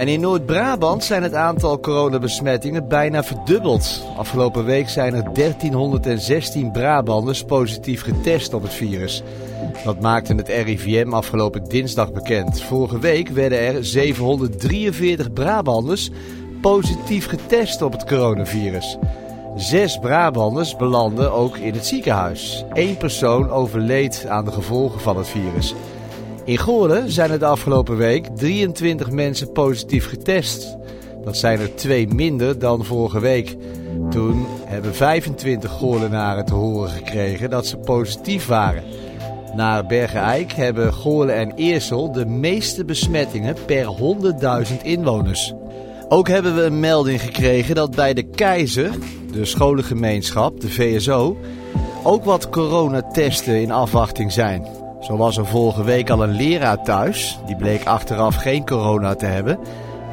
En in Noord-Brabant zijn het aantal coronabesmettingen bijna verdubbeld. Afgelopen week zijn er 1316 Brabanders positief getest op het virus. Dat maakte het RIVM afgelopen dinsdag bekend. Vorige week werden er 743 Brabanders positief getest op het coronavirus. Zes Brabanders belanden ook in het ziekenhuis. Eén persoon overleed aan de gevolgen van het virus. In Goorlen zijn er de afgelopen week 23 mensen positief getest. Dat zijn er twee minder dan vorige week. Toen hebben 25 Goorlenaren te horen gekregen dat ze positief waren. Na Bergen-Eik hebben Goorlen en Eersel de meeste besmettingen per 100.000 inwoners. Ook hebben we een melding gekregen dat bij de Keizer, de scholengemeenschap, de VSO, ook wat coronatesten in afwachting zijn. Zo was er vorige week al een leraar thuis, die bleek achteraf geen corona te hebben.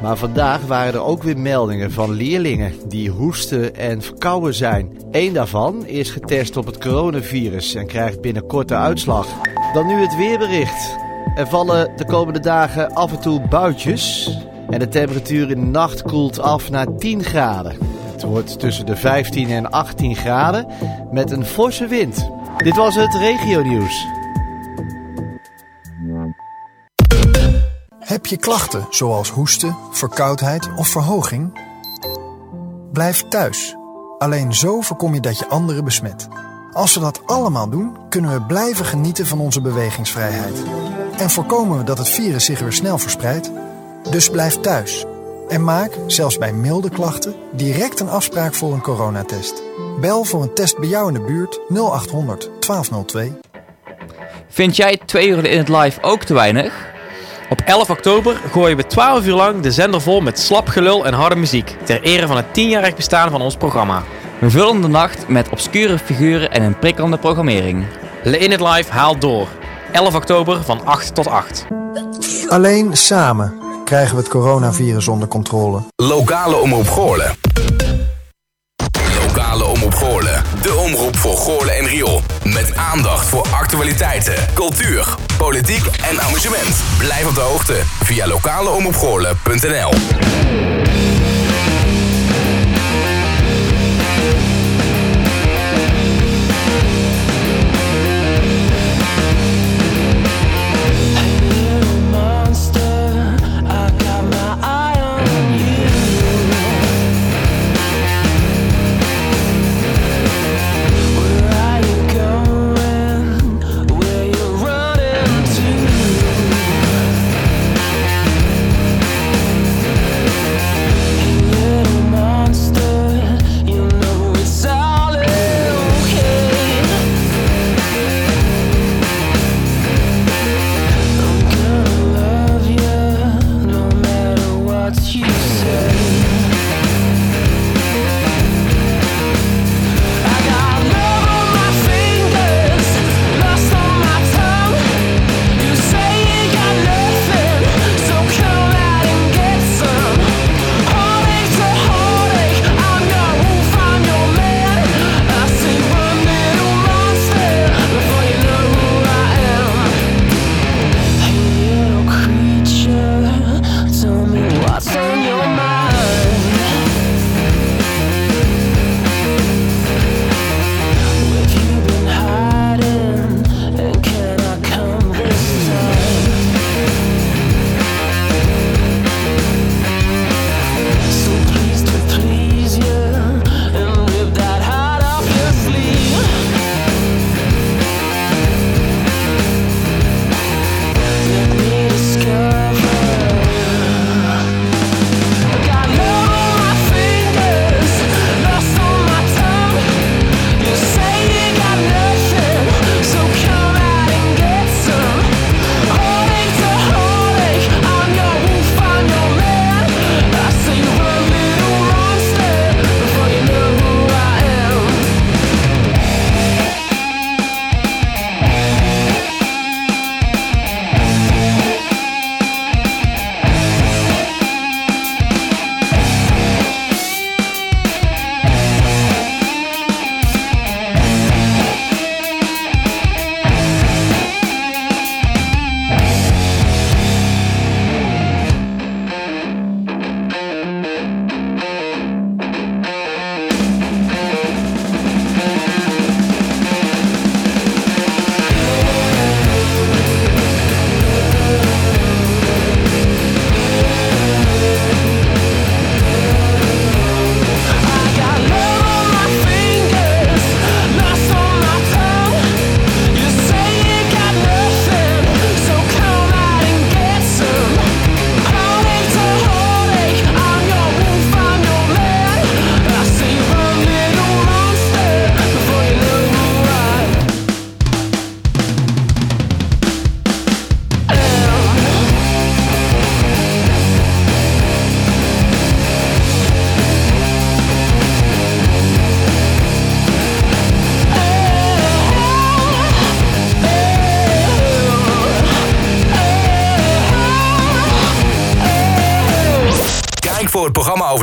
Maar vandaag waren er ook weer meldingen van leerlingen die hoesten en verkouden zijn. Eén daarvan is getest op het coronavirus en krijgt binnenkort de uitslag. Dan nu het weerbericht. Er vallen de komende dagen af en toe buitjes. En de temperatuur in de nacht koelt af naar 10 graden. Het wordt tussen de 15 en 18 graden met een forse wind. Dit was het regio Heb je klachten zoals hoesten, verkoudheid of verhoging? Blijf thuis. Alleen zo voorkom je dat je anderen besmet. Als we dat allemaal doen, kunnen we blijven genieten van onze bewegingsvrijheid. En voorkomen we dat het virus zich weer snel verspreidt. Dus blijf thuis. En maak, zelfs bij milde klachten, direct een afspraak voor een coronatest. Bel voor een test bij jou in de buurt 0800 1202. Vind jij twee uur in het live ook te weinig? Op 11 oktober gooien we 12 uur lang de zender vol met slap gelul en harde muziek. Ter ere van het 10-jarig bestaan van ons programma. We vullen de nacht met obscure figuren en een prikkelende programmering. In het live haalt door. 11 oktober van 8 tot 8. Alleen samen krijgen we het coronavirus onder controle. Lokale omroep Goorlen. De omroep voor Goorlen en Riool. Met aandacht voor actualiteiten, cultuur, politiek en amusement. Blijf op de hoogte via lokaleomroepgoorlen.nl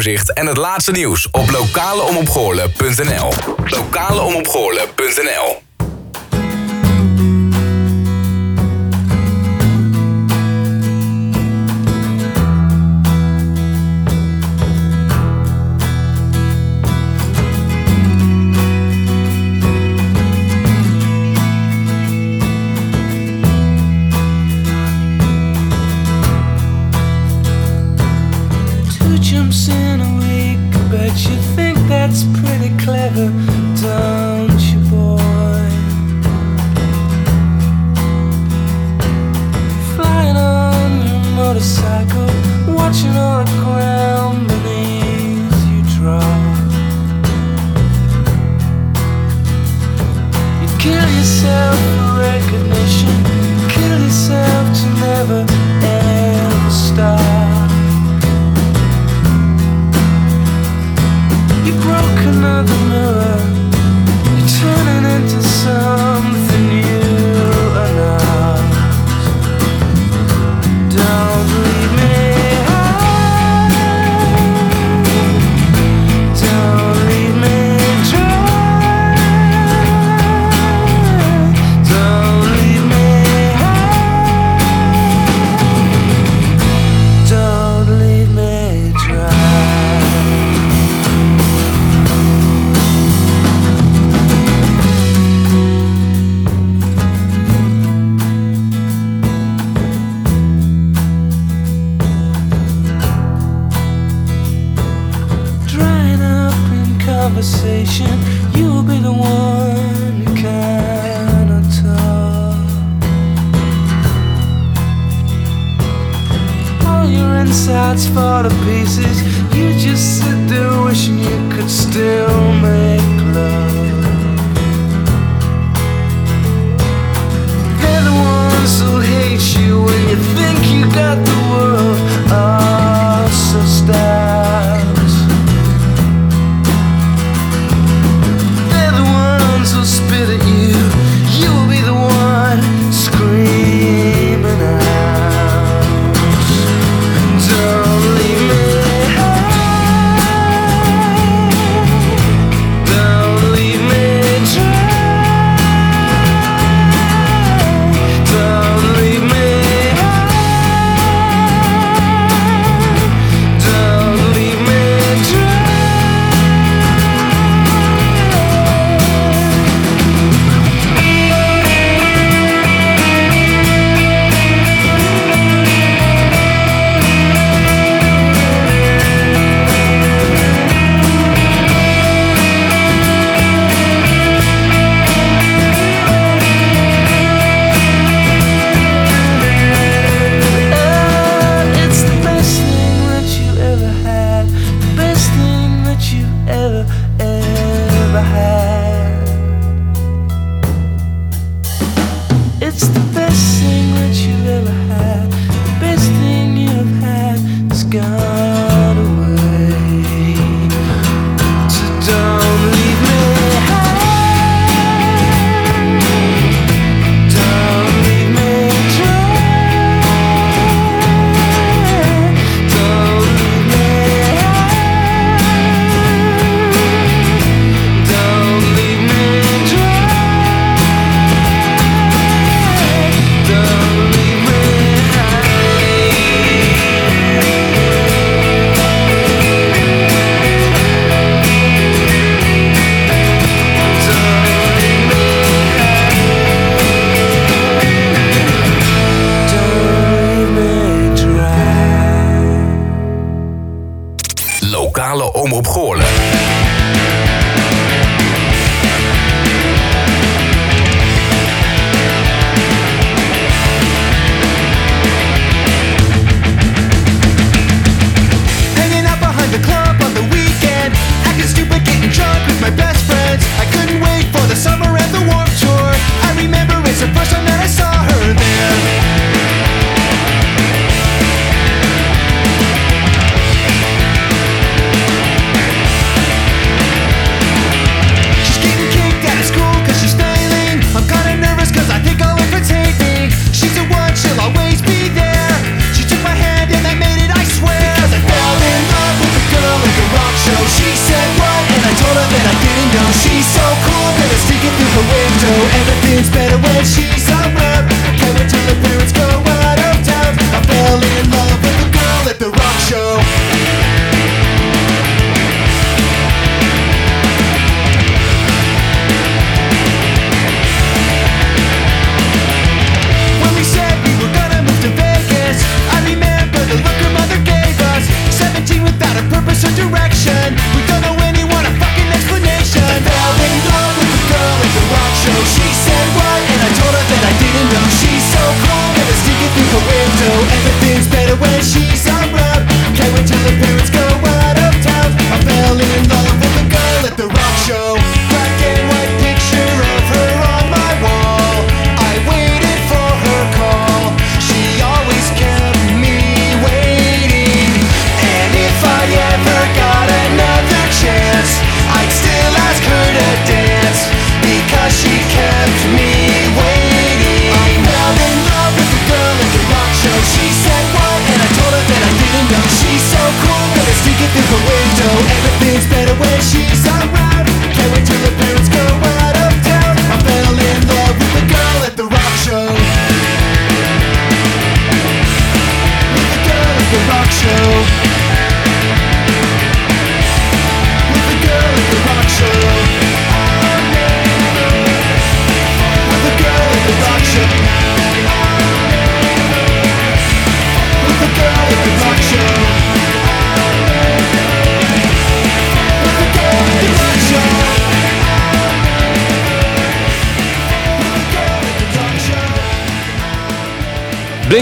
programmaoverzicht en het laatste nieuws op lokaleomopgoorlen.nl. Lokaleomopgoorlen.nl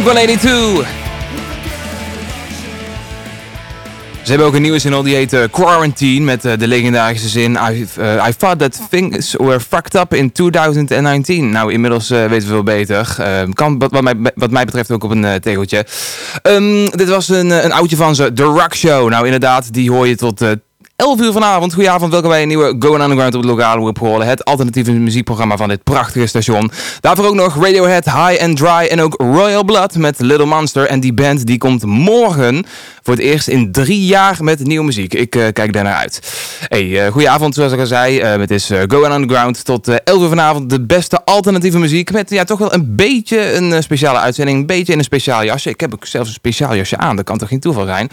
Blink 182. Ze hebben ook een nieuwe single die heet eh, Quarantine met eh, de legendarische zin I, eh, I thought that things were fucked up in 2019. Nou, inmiddels weten we veel beter. Eh, kan wat, mij, wat mij betreft ook op een tegeltje. Ehm, dit was een, een oudje van ze, The Rock Show. Nou, inderdaad, die hoor je tot 11 uur vanavond. Goedenavond, welkom bij een nieuwe Going Underground op het lokale. Het alternatieve muziekprogramma van dit prachtige station. Daarvoor ook nog Radiohead, High and Dry en ook Royal Blood met Little Monster. En die band die komt morgen voor het eerst in drie jaar met nieuwe muziek. Ik eh, kijk daar naar uit. Hey, eh goedenavond, zoals ik al zei. Eh, het is Going Underground tot eh 11 uur vanavond. De beste alternatieve muziek met ja, toch wel een beetje een speciale uitzending. Een beetje in een speciaal jasje. Ik heb ook zelfs een speciaal jasje aan. Dat kan toch geen toeval zijn.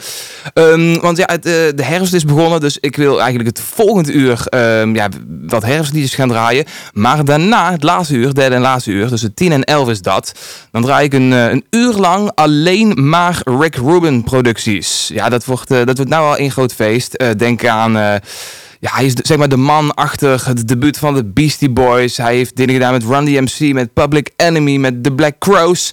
Ehm, want ja, het, de herfst is begonnen. Dus ik wil eigenlijk het volgende uur ehm, ja, wat herfstliedjes gaan draaien. Maar daarna, het laatste uur, derde en laatste uur. Dus het 10 en 11 is dat. Dan draai ik een, eh, een uur lang alleen maar Rick Rubin producties. Ja, dat wordt, eh, dat wordt nou al een groot feest. Eh, denk aan... ja, hij is de- zeg maar de man achter het debuut van de Beastie Boys. Hij heeft dingen gedaan met Run DMC, met Public Enemy, met The Black Crows.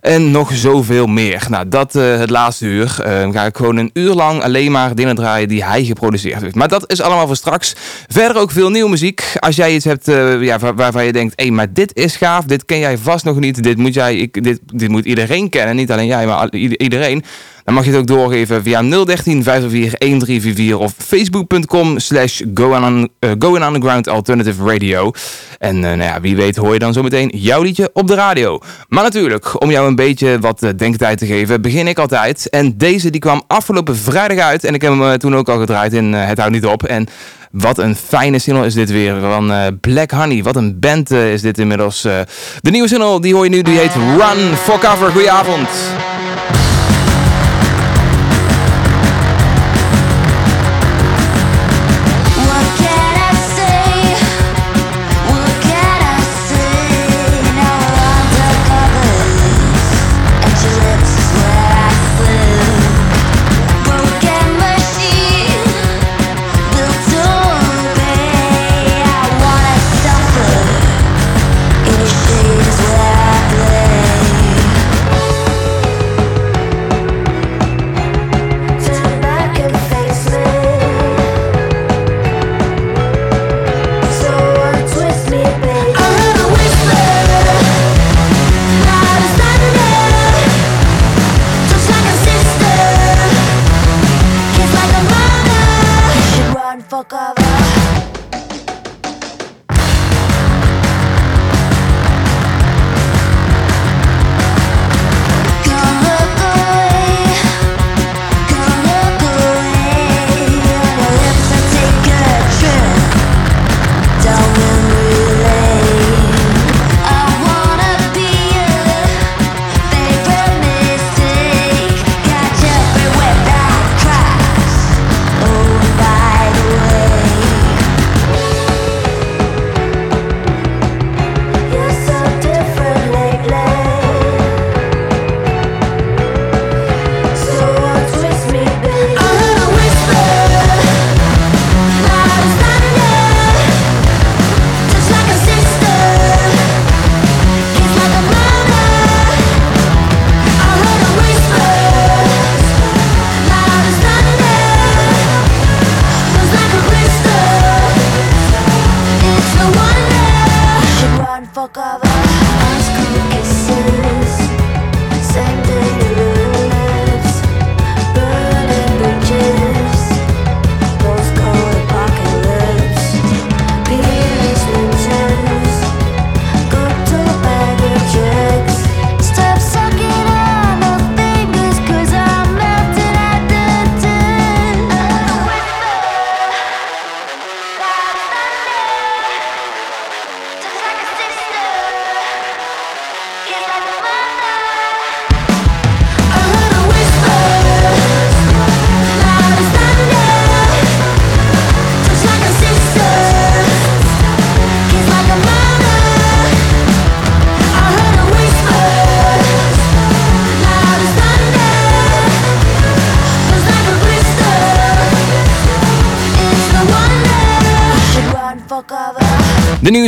En nog zoveel meer. Nou, dat eh, het laatste uur. Eh, ga ik gewoon een uur lang alleen maar dingen draaien die hij geproduceerd heeft. Maar dat is allemaal voor straks. Verder ook veel nieuwe muziek. Als jij iets hebt eh, ja, waar- waarvan je denkt, hé, maar dit is gaaf. Dit ken jij vast nog niet. Dit moet, jij, ik, dit, dit moet iedereen kennen. Niet alleen jij, maar iedereen. Dan mag je het ook doorgeven via 013 504 1344 of facebook.com slash going eh, underground alternative radio. En eh, nou ja, wie weet hoor je dan zometeen jouw liedje op de radio. Maar natuurlijk, om jou een beetje wat eh, denktijd te geven, begin ik altijd. En deze die kwam afgelopen vrijdag uit en ik heb hem toen ook al gedraaid in Het Houdt Niet Op. En wat een fijne single is dit weer van Black Honey. Wat een band is dit inmiddels. de nieuwe single die hoor je nu, die heet Run for Cover. Goedenavond.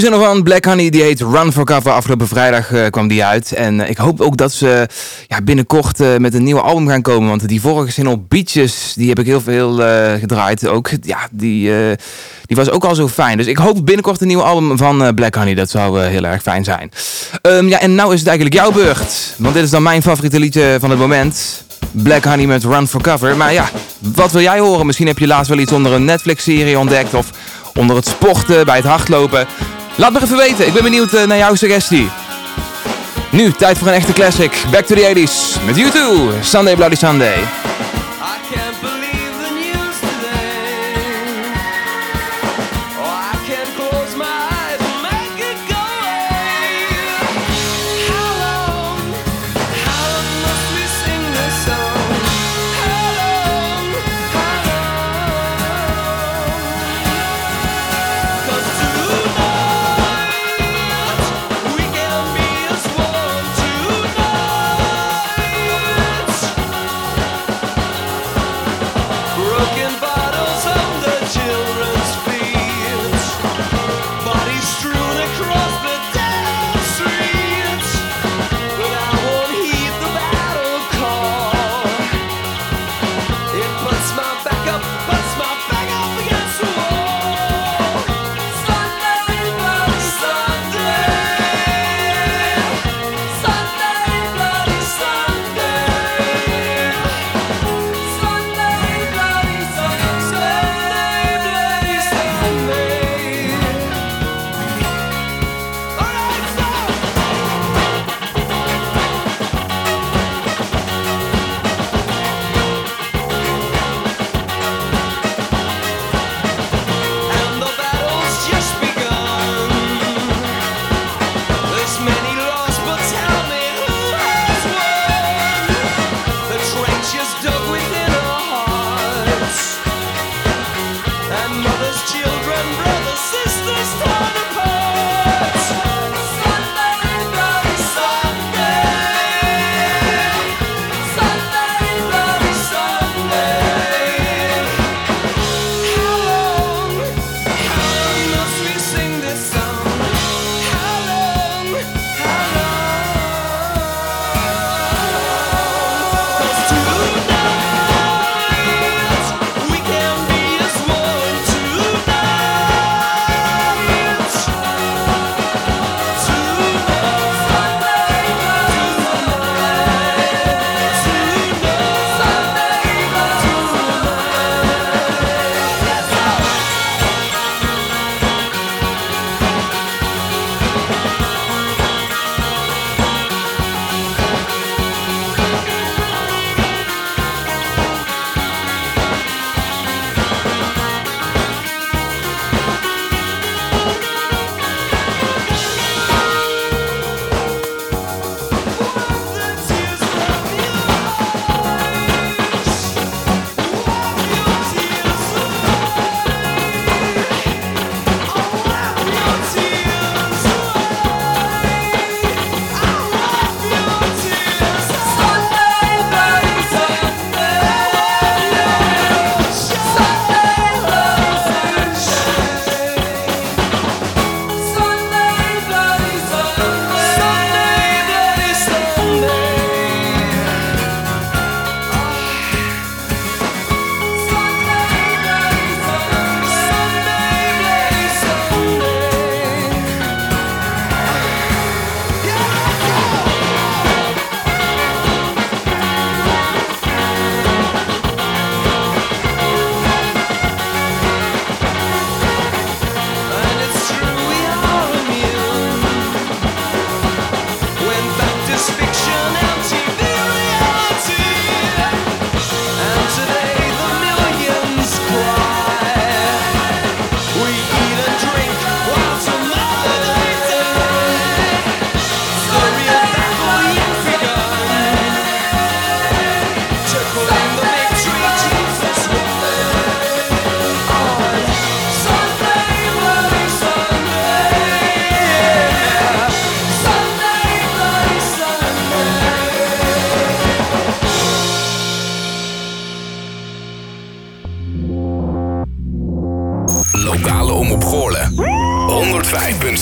Zin van Black Honey, die heet Run for Cover. Afgelopen vrijdag eh, kwam die uit. En eh, ik hoop ook dat ze ja, binnenkort eh, met een nieuwe album gaan komen. Want die vorige single Beaches, die heb ik heel veel gedraaid. Ook, ja, die, die was ook al zo fijn. Dus ik hoop binnenkort een nieuwe album van Black Honey. Dat zou heel erg fijn zijn. Ehm, ja, en nou is het eigenlijk jouw beurt. Want dit is dan mijn favoriete liedje van het moment. Black Honey met Run for Cover. Maar ja, wat wil jij horen? Misschien heb je laatst wel iets onder een Netflix-serie ontdekt. Of onder het sporten, bij het hardlopen. Laat me even weten. Ik ben benieuwd eh, naar jouw suggestie. Nu, tijd voor een echte classic. Back to the 80s. Met U2. Sunday Bloody Sunday.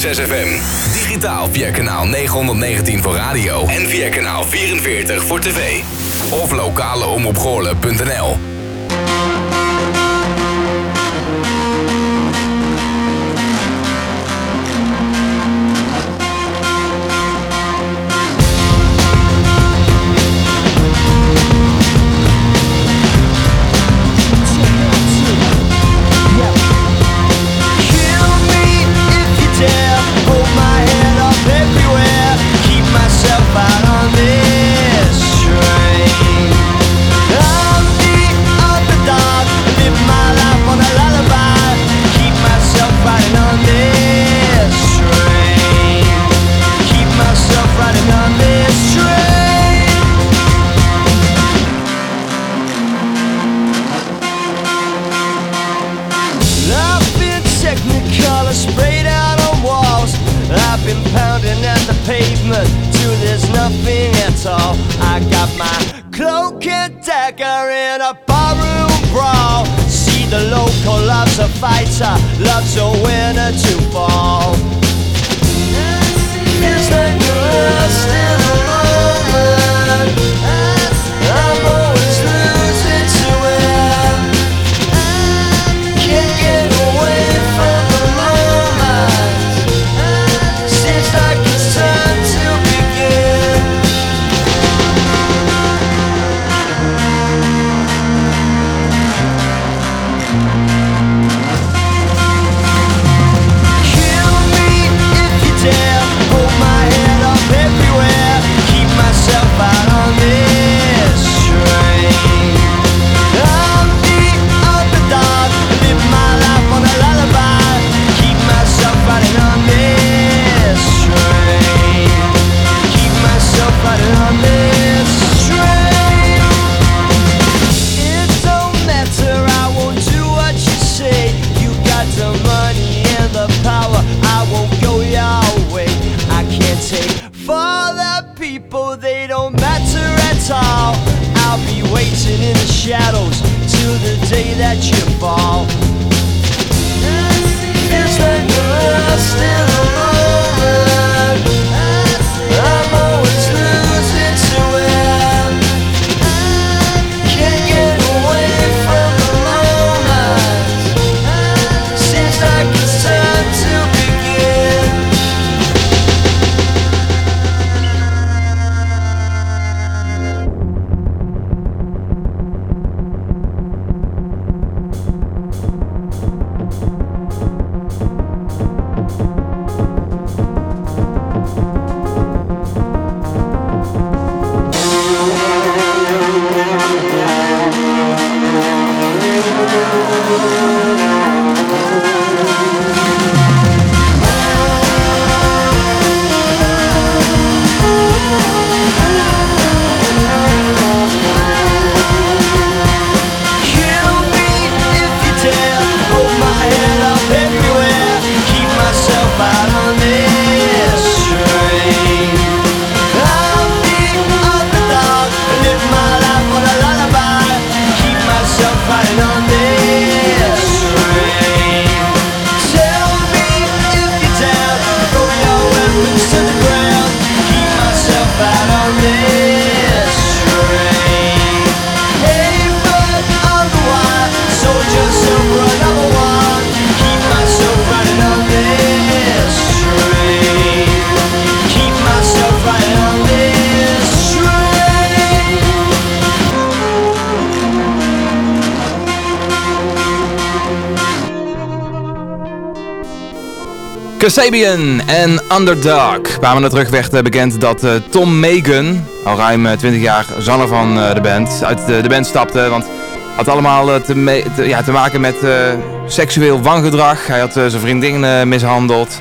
6FM. Digitaal via kanaal 919 voor radio en via kanaal 44 voor tv. Of lokaleomopgoorlen.nl Sabian en Underdog. We kwamen er terugweg eh, bekend dat eh, Tom Megan, al ruim eh, 20 jaar zanger van de band, uit de, band stapte. Want had allemaal te, ja, te maken met seksueel wangedrag. Hij had zijn vriendin mishandeld.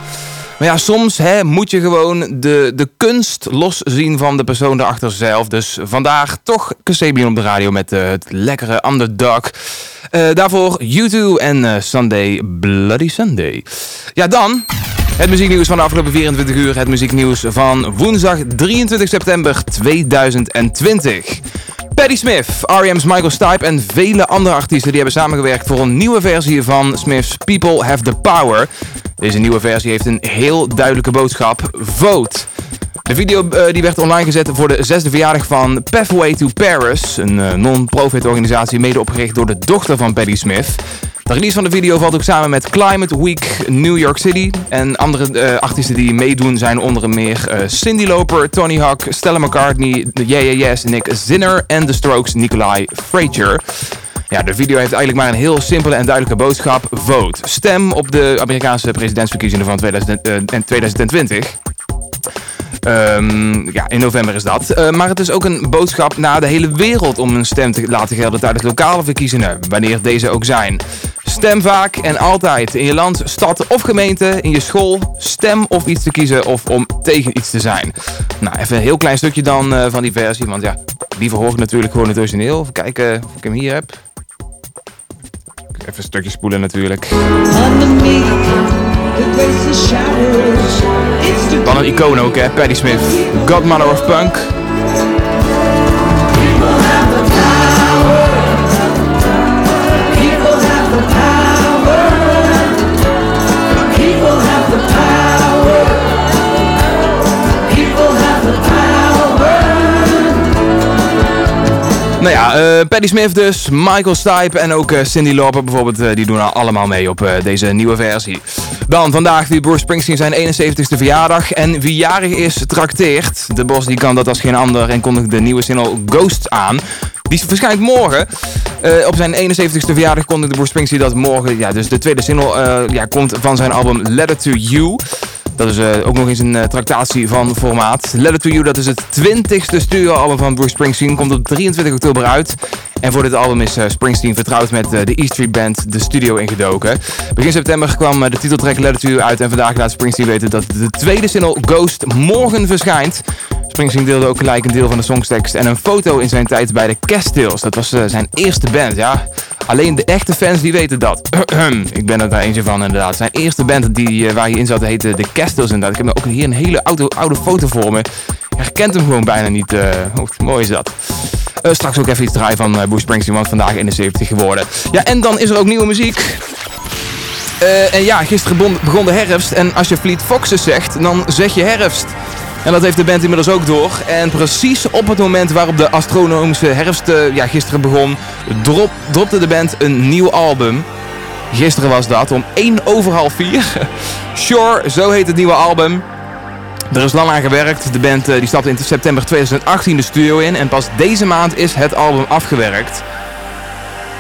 Maar ja, soms hè, moet je gewoon de, de kunst los zien van de persoon daarachter zelf. Dus vandaag toch Casabian op de radio met eh, het lekkere Underdog. Uh, daarvoor YouTube en eh, Sunday Bloody Sunday. Ja, dan... Het muzieknieuws van de afgelopen 24 uur. Het muzieknieuws van woensdag 23 september 2020. Patti Smith, R.E.M's Michael Stipe en vele andere artiesten die hebben samengewerkt voor een nieuwe versie van Smith's People Have the Power. Deze nieuwe versie heeft een heel duidelijke boodschap. Vote. De video eh, die werd online gezet voor de zesde verjaardag van Pathway to Paris, een eh, non-profit organisatie mede opgericht door de dochter van Patti Smith. De release van de video valt ook samen met Climate Week New York City. En andere eh, artiesten die meedoen zijn onder meer eh, Cindy Lauper, Tony Hawk, Stella McCartney, Yeah Yeah Yes, Nick Zinner en The Strokes Nikolai Frazier. Ja, de video heeft eigenlijk maar een heel simpele en duidelijke boodschap. Vote. Stem op de Amerikaanse presidentsverkiezingen van 2000, eh, en 2020. Ehm, ja, in november is dat. Eh, maar het is ook een boodschap naar de hele wereld om een stem te laten gelden tijdens lokale verkiezingen, wanneer deze ook zijn. Stem vaak en altijd in je land, stad of gemeente, in je school. Stem of iets te kiezen of om tegen iets te zijn. Nou, even een heel klein stukje dan eh, van die versie, want ja, liever hoor ik natuurlijk gewoon het origineel. Even kijken of ik hem hier heb. Even een stukje spoelen natuurlijk. Dan een icoon ook, hè, Patti Smith. Godmother of Punk. Nou ja, eh Patti Smith dus, Michael Stipe en ook eh, Cindy Lauper bijvoorbeeld, eh, die doen al allemaal mee op deze nieuwe versie. Dan vandaag viert Bruce Springsteen zijn 71ste verjaardag en wie jarig is, trakteert. De Bos die kan dat als geen ander en kondigt de nieuwe single Ghost aan. Die verschijnt morgen. Op zijn 71ste verjaardag kondigde Bruce Springsteen dat morgen, ja, dus de tweede single ja, komt van zijn album Letter to You. Dat is eh, ook nog eens een eh, tractatie van formaat. Letter to You, dat is het 20ste studioalbum van Bruce Springsteen. Komt op 23 oktober uit. En voor dit album is eh, Springsteen vertrouwd met eh, de E Street Band de studio ingedoken. Begin september kwam eh, de titeltrack to You uit. En vandaag laat Springsteen weten dat de tweede single Ghost morgen verschijnt. Springsteen deelde ook gelijk een deel van de songtekst en een foto in zijn tijd bij de Castiles. Dat was zijn eerste band, ja. Alleen de echte fans die weten dat. ik ben er daar eentje van inderdaad. Zijn eerste band die, waar hij in zat heette de Castiles inderdaad. Ik heb ook hier een hele oude, oude foto voor me. Herkent hem gewoon bijna niet. hoe mooi is dat? Eh, straks ook even iets draaien van eh, Bruce Springsteen, want vandaag 71 geworden. Ja, en dan is er ook nieuwe muziek. Eh, en ja, gisteren begon de herfst. En als je Fleet Foxes zegt, dan zeg je herfst. En dat heeft de band inmiddels ook door. En precies op het moment waarop de astronomische herfst ja, gisteren begon, drop, dropte de band een nieuw album. Gisteren was dat, om 1 over half 4. Sure, zo heet het nieuwe album. Er is lang aan gewerkt. De band eh, die stapte in september 2018 de studio in. En pas deze maand is het album afgewerkt.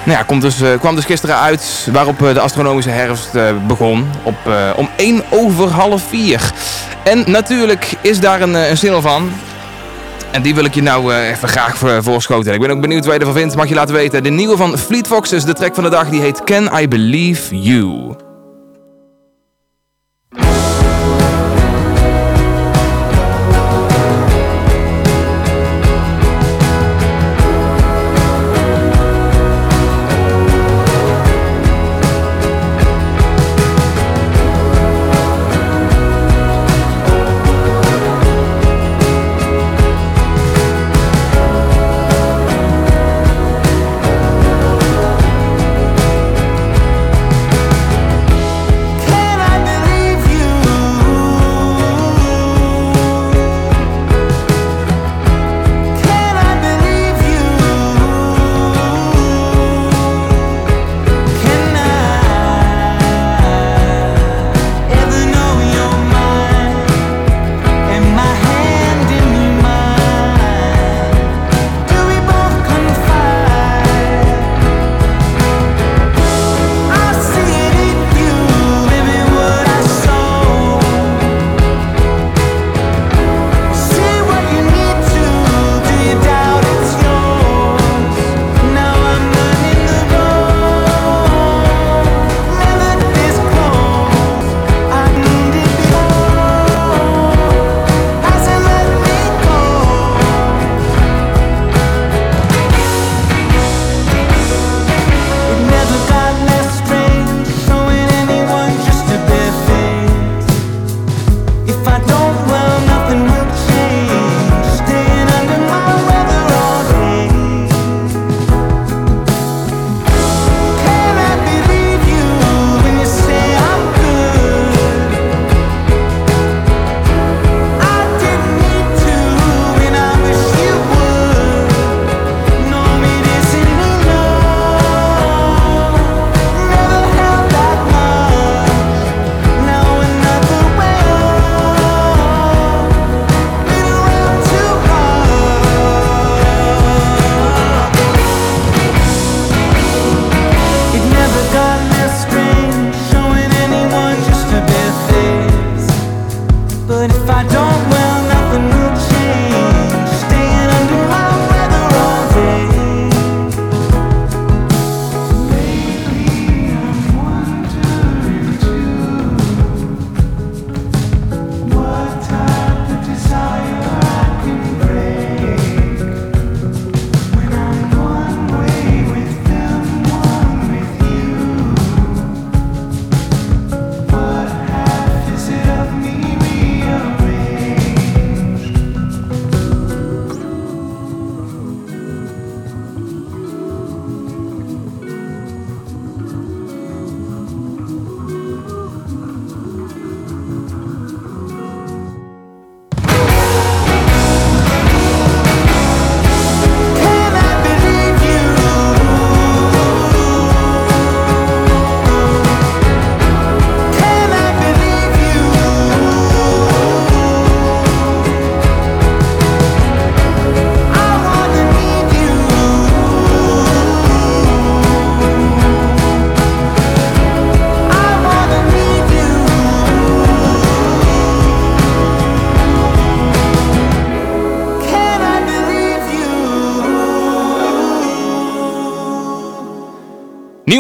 Nou ja, komt dus, eh, kwam dus gisteren uit waarop eh, de astronomische herfst begon. Op, om 1 over half 4. En natuurlijk is daar een, een single van. En die wil ik je nou even graag voor, voorschoten. Ik ben ook benieuwd wat je ervan vindt. Mag je laten weten. De nieuwe van Fleet Foxes, de track van de dag, die heet Can I Believe You?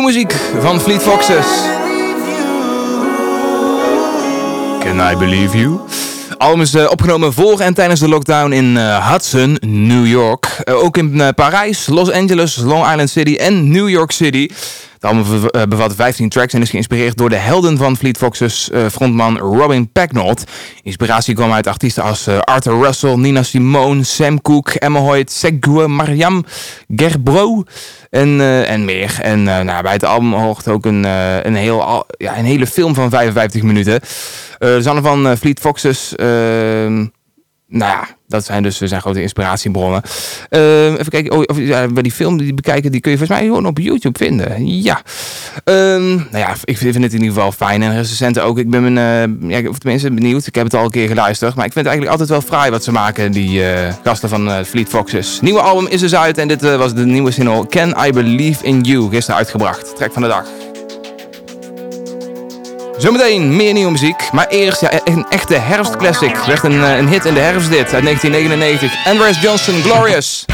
Muziek van Fleet Foxes. Can I Believe You? Album is eh, opgenomen voor en tijdens de lockdown in eh, Hudson, New York. Eh, ook in Parijs, Los Angeles, Long Island City en New York City. Het album bev- bevat 15 tracks en is geïnspireerd door de helden van Fleet Foxes frontman Robin Pecknold. Inspiratie kwam uit artiesten als Arthur Russell, Nina Simone, Sam Cooke, Emma Hoyt, Segue Mariam, Gerbro en, eh, en meer. En eh, nou, bij het album hoort ook een, eh, een, heel, ja, een hele film van 55 minuten. De zanger van Fleet Foxes... nou ja, dat zijn dus zijn grote inspiratiebronnen. Ehm, even kijken, oh, of, ja, bij die film die bekijken, die kun je volgens mij gewoon op YouTube vinden. Ja. Ehm, nou ja, ik vind het in ieder geval fijn. En recensenten ook. Ik ben mijn, eh, ja, of tenminste benieuwd. Ik heb het al een keer geluisterd. Maar ik vind het eigenlijk altijd wel fraai wat ze maken, die eh, gasten van eh, Fleet Foxes. Nieuwe album is dus uit en dit was de nieuwe single Can I Believe in You, gisteren uitgebracht. Track van de dag. Zometeen meer nieuwe muziek, maar eerst ja, een echte herfstclassic. Werd een, eh, een hit in de herfst dit, uit 1999. Andres Johnson, Glorious.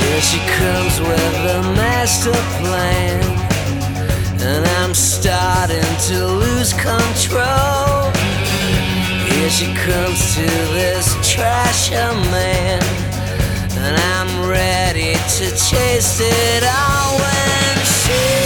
Here she comes with a master plan, control. Here she comes to this trasher man, and I'm ready to chase it all when she's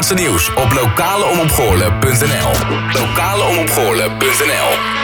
Laatste nieuws op lokaleomopgoorlen.nl. Lokaleomopgoorlen.nl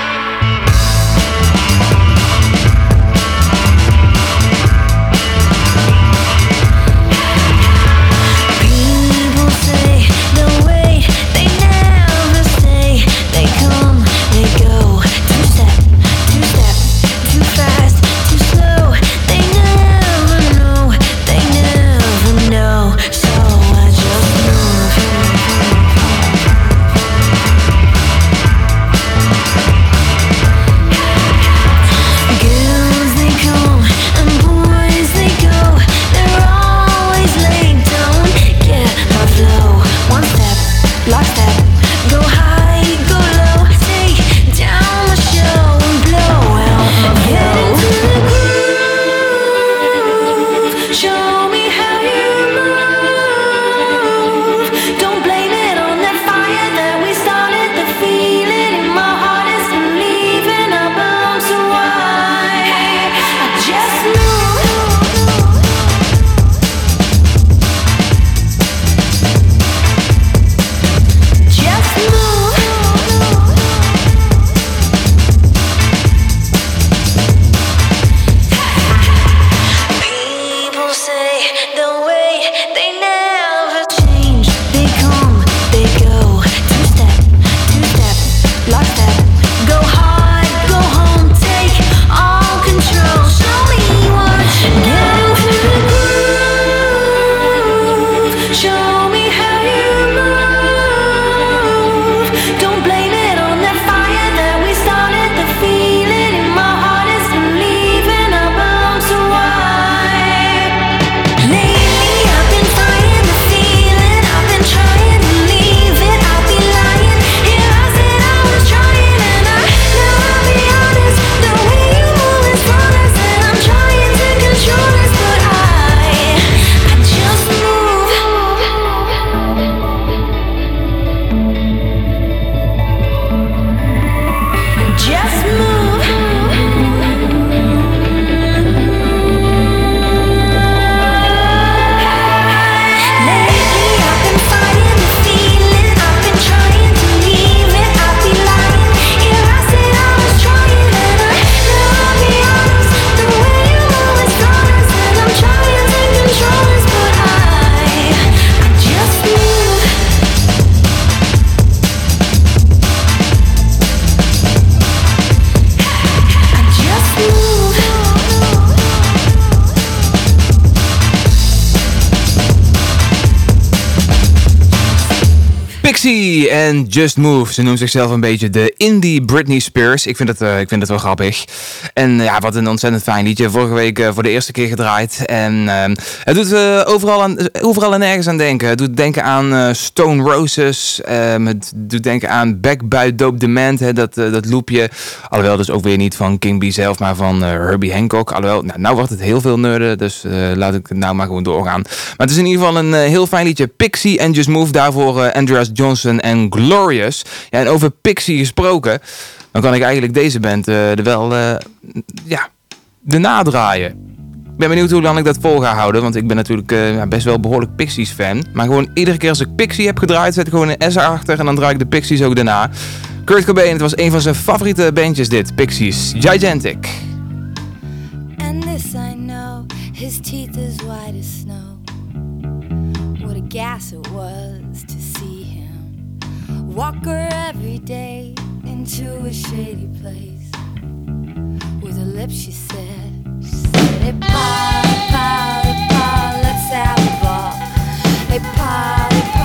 En Just Move. Ze noemt zichzelf een beetje de indie Britney Spears. Ik vind het, eh, ik vind het wel grappig. En ja, wat een ontzettend fijn liedje. Vorige week eh, voor de eerste keer gedraaid. En ehm, het doet eh, overal, aan, overal en nergens aan denken. Het doet denken aan eh, Stone Roses. Ehm, het doet denken aan Back Dope Demand. Hè, dat, eh, dat loopje. Alhoewel dus ook weer niet van King B zelf, maar van eh, Herbie Hancock. Alhoewel, nou, nou wordt het heel veel nerden. Dus eh, laat ik het nou maar gewoon doorgaan. Maar het is in ieder geval een eh, heel fijn liedje. Pixie and Just Move. Daarvoor eh, Andreas Johnson en Glorious. Ja, en over Pixie gesproken. Dan kan ik eigenlijk deze band eh, er wel eh, ja, de nadraaien. Ik ben benieuwd hoe lang ik dat vol ga houden. Want ik ben natuurlijk eh, best wel behoorlijk Pixies fan. Maar gewoon iedere keer als ik Pixie heb gedraaid, zet ik gewoon een S erachter. En dan draai ik de Pixies ook daarna. Kurt Cobain, het was een van zijn favoriete bandjes dit. Pixies. Gigantic. And this I know, his teeth as white as snow. What a gas it was walk her every day into a shady place. With her lips, she said, she said, Hey, Paul, hey, Paul, let's have a ball. Hey, Paul,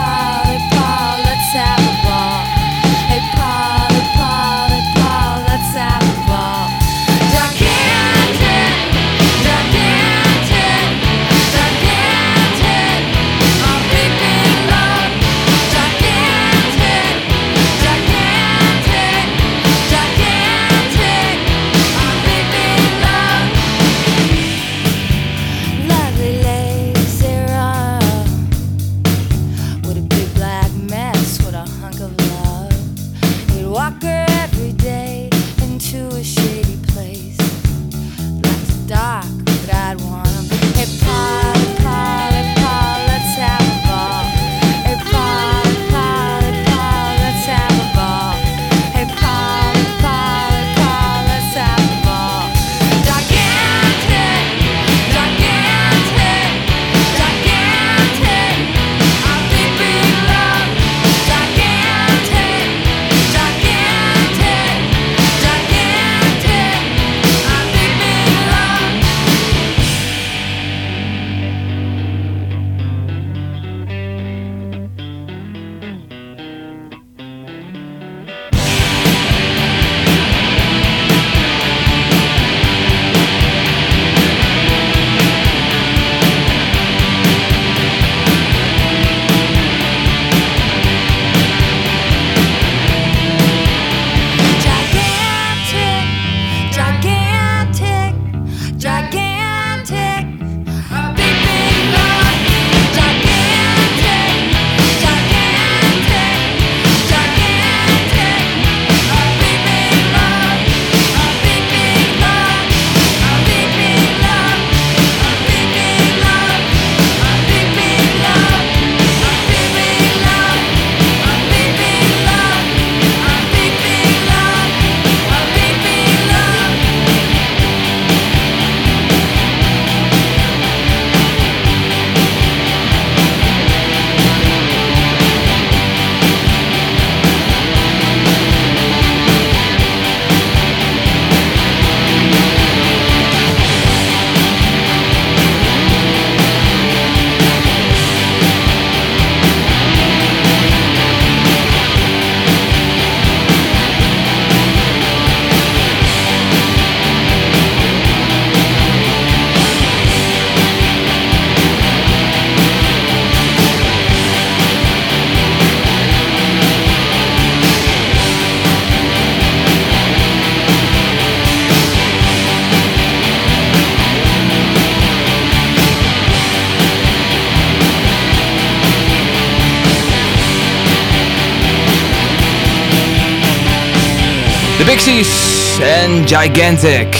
Gigantic.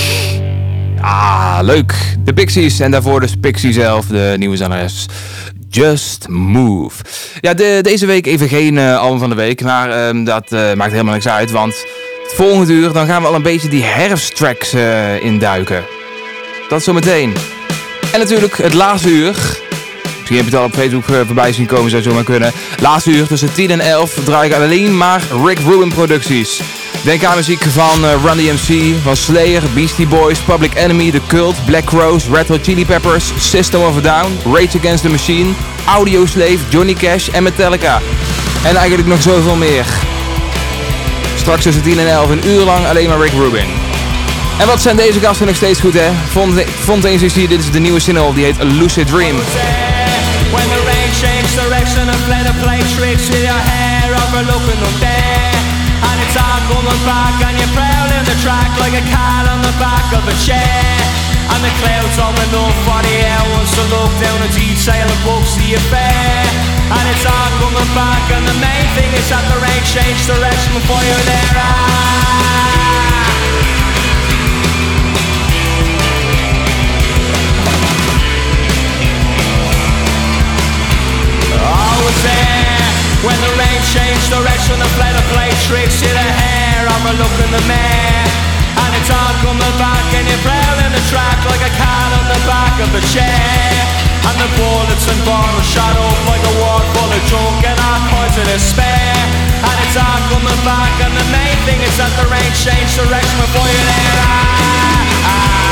Ah, leuk. De Pixies en daarvoor dus Pixie zelf, de nieuwe zangeres. Just Move. Ja, de, deze week even geen eh, album van de week, maar ehm, dat eh, maakt helemaal niks uit, want het volgende uur dan gaan we al een beetje die herfsttracks eh, induiken. Dat zometeen. En natuurlijk het laatste uur. Misschien heb je het al op Facebook voorbij zien komen, zou zo maar kunnen. Laatste uur tussen 10 en 11 draai ik alleen maar Rick Rubin producties. Denk aan muziek van eh, Run DMC, van Slayer, Beastie Boys, Public Enemy, The Cult, Black Crowes, Red Hot Chili Peppers, System of a Down, Rage Against the Machine, Audioslave, Johnny Cash en Metallica. En eigenlijk nog zoveel meer. Straks tussen 10 en 11 een uur lang alleen maar Rick Rubin. En wat zijn deze gasten nog steeds goed hè? Font- Fontaine's hier, dit is de nieuwe single, die heet A Lucid Dream. It's all coming back and you're prowling the track like a cat on the back of a chair. And the clouds for the air wants to look down a detail of books the affair? And it's all coming back and the main thing is that the rain changed direction before you're there ah. I was there when the rain changed direction and played a play tricks in the hair. I'm a look in the mirror and it's all coming back and you're prowling the track like a cat on the back of a chair. And the bullets and bottles shot up like a wall full of junk and all kinds of despair. And it's all coming back and the main thing is that the rain changed direction before you're there. Ah, ah.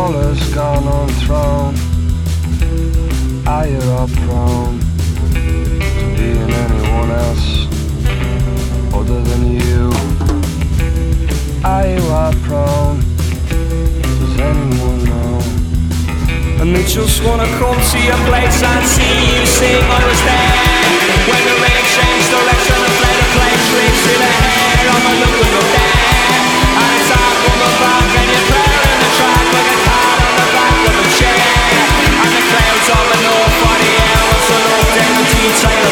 Colors gone on throne. Ah, are you all prone To being anyone else Other than you. Ah, are you all prone. Does anyone know? And they just wanna come to your place and see you sing I was there When the rain changed direction and played a play tricks in the hair I'm a looking up there And it's all coming back and you're despair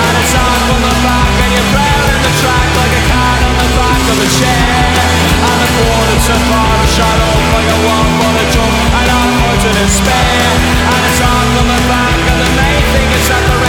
And it's all coming back when you're proud in the track like a cat on the back of the chair on the ground it's a far shot out like a one bullet jump and I noticed it's and it's time from the back, and the main thing is that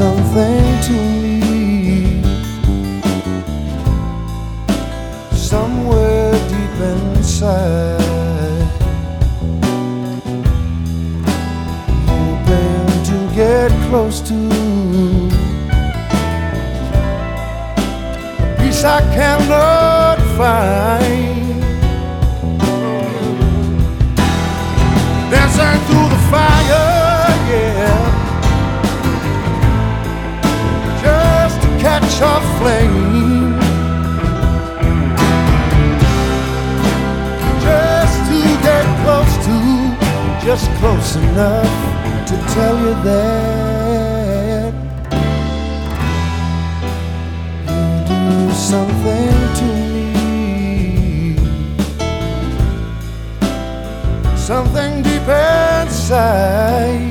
something flame. Just to get close to, just close enough to tell you that you do something to me, something deep inside.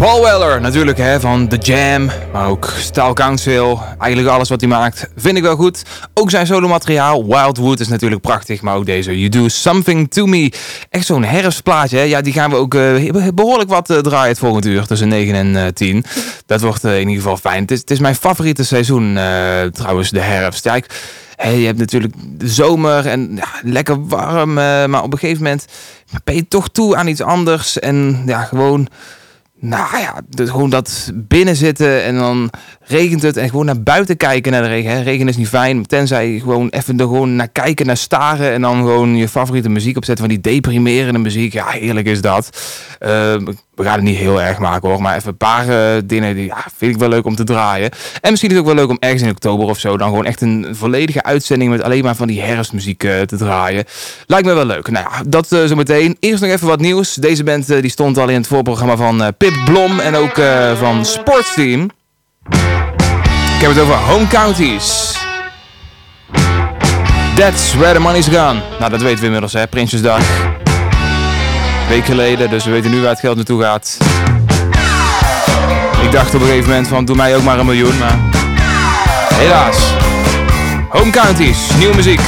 Paul Weller, natuurlijk hè, van The Jam, maar ook Style Council. Eigenlijk alles wat hij maakt, vind ik wel goed. Ook zijn solomateriaal, Wildwood, is natuurlijk prachtig. Maar ook deze, You Do Something To Me. Echt zo'n herfstplaatje, hè. Ja, die gaan we ook eh, behoorlijk wat eh, draaien het volgende uur, tussen 9 en eh, 10. Dat wordt eh, in ieder geval fijn. Het is, het is mijn favoriete seizoen, eh, trouwens, de herfst. Ja, ik, je hebt natuurlijk de zomer en ja, lekker warm, eh, maar op een gegeven moment ben je toch toe aan iets anders. En ja, gewoon... Nou ja, dus gewoon dat binnen zitten en dan regent het en gewoon naar buiten kijken naar de regen. Hè. Regen is niet fijn, tenzij gewoon even er gewoon naar kijken, naar staren en dan gewoon je favoriete muziek opzetten van die deprimerende muziek. Ja, heerlijk is dat. Eh, we gaan het niet heel erg maken hoor, maar even een paar eh, dingen die ja, vind ik wel leuk om te draaien. En misschien is het ook wel leuk om ergens in oktober of zo dan gewoon echt een volledige uitzending met alleen maar van die herfstmuziek eh, te draaien. Lijkt me wel leuk. Nou ja, dat eh, zo meteen. Eerst nog even wat nieuws. Deze band die stond al in het voorprogramma van Pip Blom en ook van Sportsteam. Ik heb het over Home Counties. That's where the money's gone. Nou, dat weten we inmiddels, hè. Prinsjesdag. Week geleden, dus we weten nu waar het geld naartoe gaat. Ik dacht op een gegeven moment van, doe mij ook maar een miljoen, maar... Helaas. Home Counties, nieuwe muziek.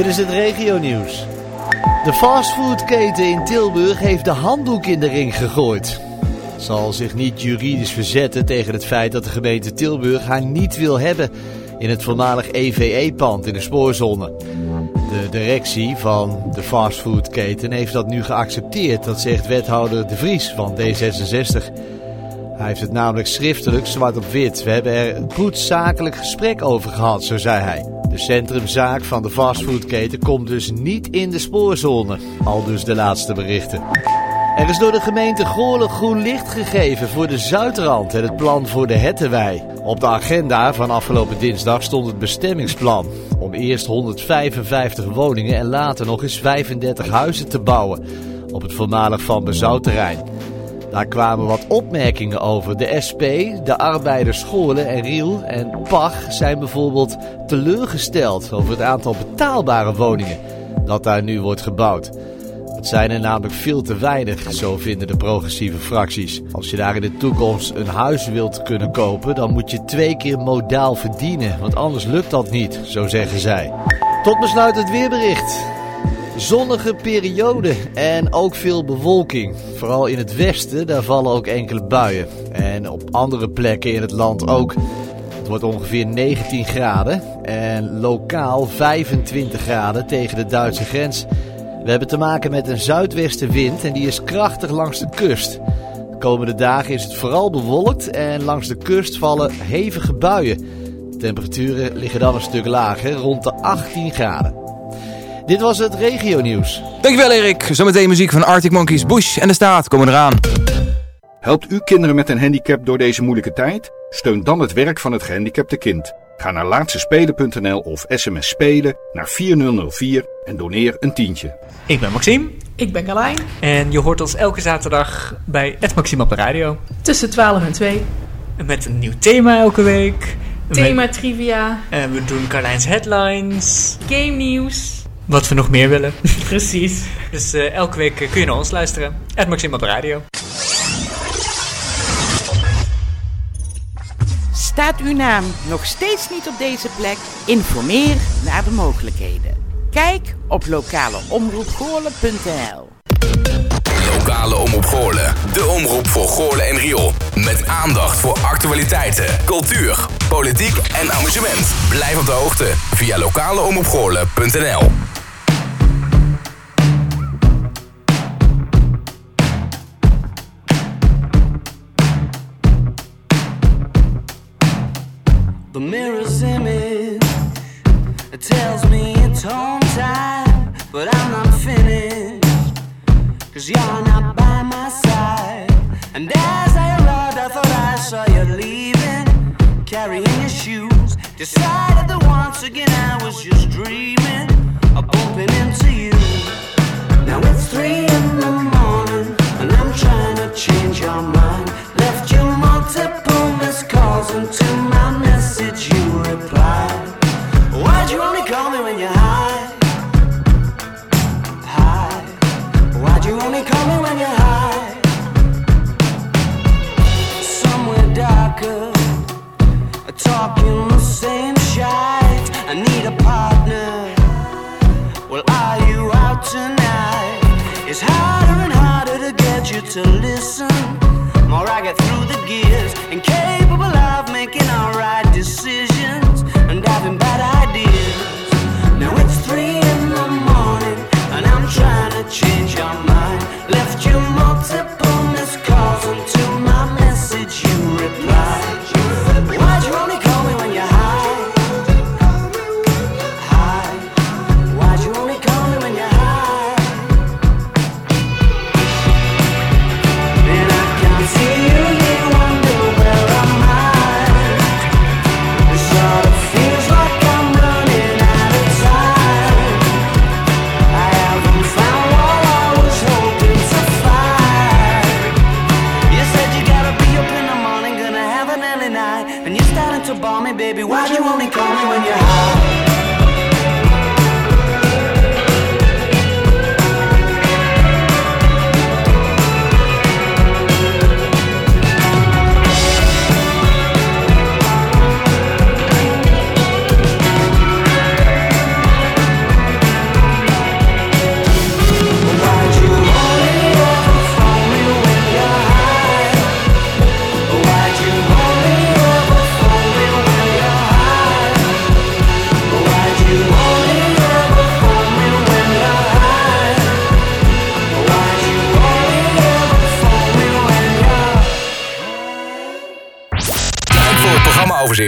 Dit is het regionieuws. De fastfoodketen in Tilburg heeft de handdoek in de ring gegooid. Zal zich niet juridisch verzetten tegen het feit dat de gemeente Tilburg haar niet wil hebben in het voormalig EVE-pand in de spoorzone. De directie van de fastfoodketen heeft dat nu geaccepteerd, dat zegt wethouder De Vries van D66. Hij heeft het namelijk schriftelijk zwart op wit. We hebben er een goed zakelijk gesprek over gehad, zo zei hij. De centrumzaak van de fastfoodketen komt dus niet in de spoorzone, al dus de laatste berichten. Er is door de gemeente Goorlen groen licht gegeven voor de Zuidrand en het plan voor de Hettenwei. Op de agenda van afgelopen dinsdag stond het bestemmingsplan om eerst 155 woningen en later nog eens 35 huizen te bouwen op het voormalig Van Bezouwterrein. Daar kwamen wat opmerkingen over. De SP, de arbeiders Scholen en Riel en Pach zijn bijvoorbeeld teleurgesteld over het aantal betaalbare woningen dat daar nu wordt gebouwd. Het zijn er namelijk veel te weinig, zo vinden de progressieve fracties. Als je daar in de toekomst een huis wilt kunnen kopen, dan moet je twee keer modaal verdienen, want anders lukt dat niet, zo zeggen zij. Tot besluit het weerbericht. Zonnige periode en ook veel bewolking. Vooral in het westen, daar vallen ook enkele buien. En op andere plekken in het land ook. Het wordt ongeveer 19 graden en lokaal 25 graden tegen de Duitse grens. We hebben te maken met een zuidwestenwind en die is krachtig langs de kust. De komende dagen is het vooral bewolkt en langs de kust vallen hevige buien. De temperaturen liggen dan een stuk lager, rond de 18 graden. Dit was het regionieuws. Dankjewel Erik. Zometeen muziek van Arctic Monkeys, Bush en de Staat komen eraan. Helpt u kinderen met een handicap door deze moeilijke tijd? Steun dan het werk van het gehandicapte kind. Ga naar laatstespelen.nl of sms spelen naar 4004 en doneer een tientje. Ik ben Maxime Ik ben Carlijn. en je hoort ons elke zaterdag bij Het Maxime op de radio. Tussen 12 en 2. Met een nieuw thema elke week. Thema Met- trivia, en we doen Carlijns headlines. game nieuws. Wat we nog meer willen. Precies. Dus eh, elke week kun je naar ons luisteren. Het de radio. Staat uw naam nog steeds niet op deze plek? Informeer naar de mogelijkheden. Kijk op lokaleomroepgoorlen.nl Lokale Omroep Goorlen. De omroep voor Goorlen en Riool. Met aandacht voor actualiteiten, cultuur, politiek en amusement. Blijf op de hoogte via lokaleomroepgoorlen.nl it tells me it's home time, but I'm not finished. Cause you're not by my side. And as I arrived, I thought I saw you leaving, carrying your shoes. Decided that once again I was just dreaming of bumping into you. Now it's three in the morning, and I'm trying to change your mind. Left you multiple missed calls, and to my message you replied. Why'd you only call me when you're high? High. Why'd you only call me when you're high? Somewhere darker, talking the same shite. I need a partner. Well, are you out tonight? It's harder and harder to get you to listen. More I get through the gears, incapable of making alright decisions and having bad ideas. Now it's three in the morning, and I'm trying to change your mind. Left you multiple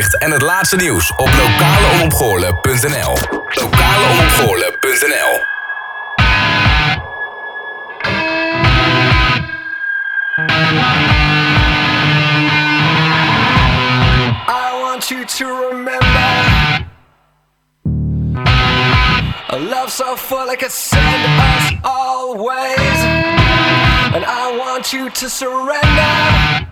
en het laatste nieuws op lokaleomopgoorlen.nl. Lokaleomopgoorlen.nl I want you to remember A love so full it could send us always. And I want you to surrender.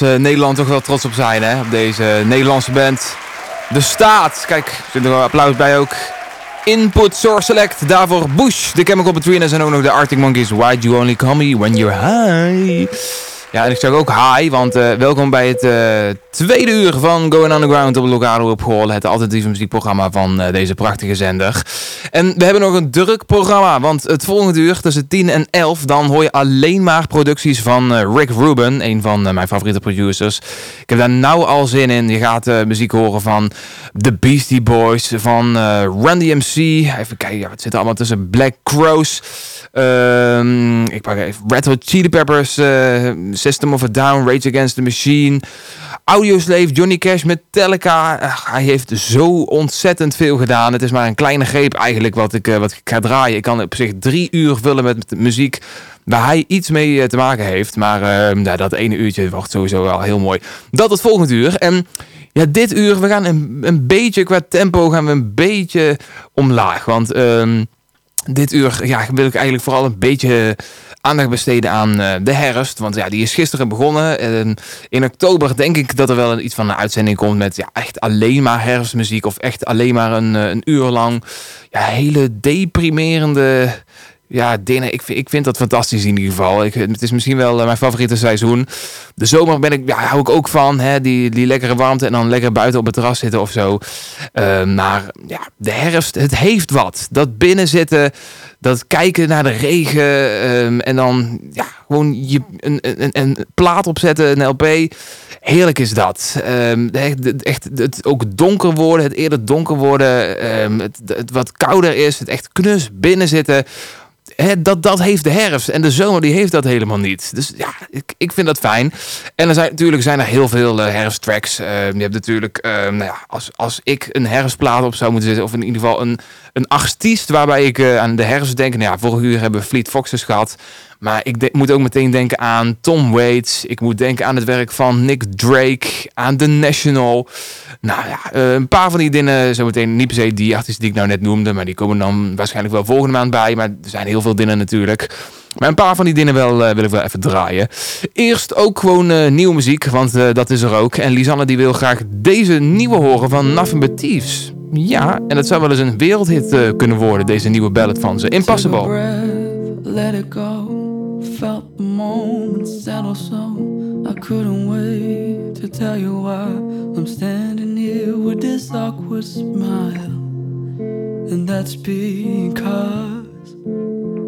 Eh, Nederland toch wel trots op zijn, hè? Op deze Nederlandse band. De Staat. Kijk, er zit er wel applaus bij ook. Input Source Select. Daarvoor Bush, de Chemical Betweeners en ook nog de Arctic Monkeys. Why'd you only call me when you're high? Ja, en ik zeg ook hi, want eh, welkom bij het eh, tweede uur van Going Underground op lokale op. Het alternatieve muziekprogramma van deze prachtige zender. En we hebben nog een druk programma, want het volgende uur tussen 10 en 11, dan hoor je alleen maar producties van eh, Rick Rubin, een van eh, mijn favoriete producers. Ik heb daar nou al zin in. Je gaat eh, muziek horen van The Beastie Boys, van Randy MC. Even kijken, ja, wat zit er allemaal tussen? Black Crows. Ehm, ik pak even Red Hot Chili Peppers, eh, System of a Down, Rage Against the Machine, Audioslave, Johnny Cash, Metallica. Hij heeft zo ontzettend veel gedaan. Het is maar een kleine greep eigenlijk wat ik, eh, wat ik ga draaien. Ik kan op zich drie uur vullen met, muziek waar hij iets mee eh, te maken heeft. Maar eh, ja, dat ene uurtje wordt sowieso wel heel mooi. Dat het volgende uur. En ja, dit uur, we gaan een, een beetje qua tempo gaan we een beetje omlaag. Want... ehm, dit uur ja, wil ik eigenlijk vooral een beetje aandacht besteden aan eh, de herfst. Want ja, die is gisteren begonnen. En in oktober denk ik dat er wel iets van een uitzending komt met ja, echt alleen maar herfstmuziek. Of echt alleen maar een, eh, een uur lang ja, hele deprimerende ja, dingen. Ik, ik vind dat fantastisch in ieder geval. Ik, het is misschien wel eh, mijn favoriete seizoen. De zomer ben ik, ja, hou ik ook van. Hè? Die, die lekkere warmte en dan lekker buiten op het terras zitten of zo. Eh, maar ja, de herfst, het heeft wat. Dat binnenzitten, dat kijken naar de regen ehm, en dan ja, gewoon je, een, een, een plaat opzetten, een LP. Heerlijk is dat. Ehm, echt, echt het ook donker worden, het eerder donker worden, ehm, het, het wat kouder is, het echt knus binnenzitten. Dat, dat heeft de herfst. En de zomer die heeft dat helemaal niet. Dus ja, ik, ik vind dat fijn. En er zijn natuurlijk zijn er heel veel eh, herfsttracks. Eh, je hebt natuurlijk, eh, nou ja, als, als ik een herfstplaat op zou moeten zetten, of in ieder geval een, een artiest waarbij ik eh, aan de herfst denk. Nou ja, vorig uur hebben Fleet Foxes gehad. Maar ik moet ook meteen denken aan Tom Waits. Ik moet denken aan het werk van Nick Drake. Aan The National. Nou ja, eh, een paar van die dingen. Zometeen niet per se die artiesten die ik nou net noemde. Maar die komen dan waarschijnlijk wel volgende maand bij. Maar er zijn heel veel dingen natuurlijk. Maar een paar van die dingen wel, eh, wil ik wel even draaien. Eerst ook gewoon eh, nieuwe muziek. Want eh, dat is er ook. En Lisanne die wil graag deze nieuwe horen van Nothing But Thieves. Ja, en dat zou wel eens een wereldhit kunnen worden. Deze nieuwe ballad van ze. Impossible. Breath, let it go. Felt the moment settle so. I couldn't wait to tell you why I'm standing here with this awkward smile. And that's because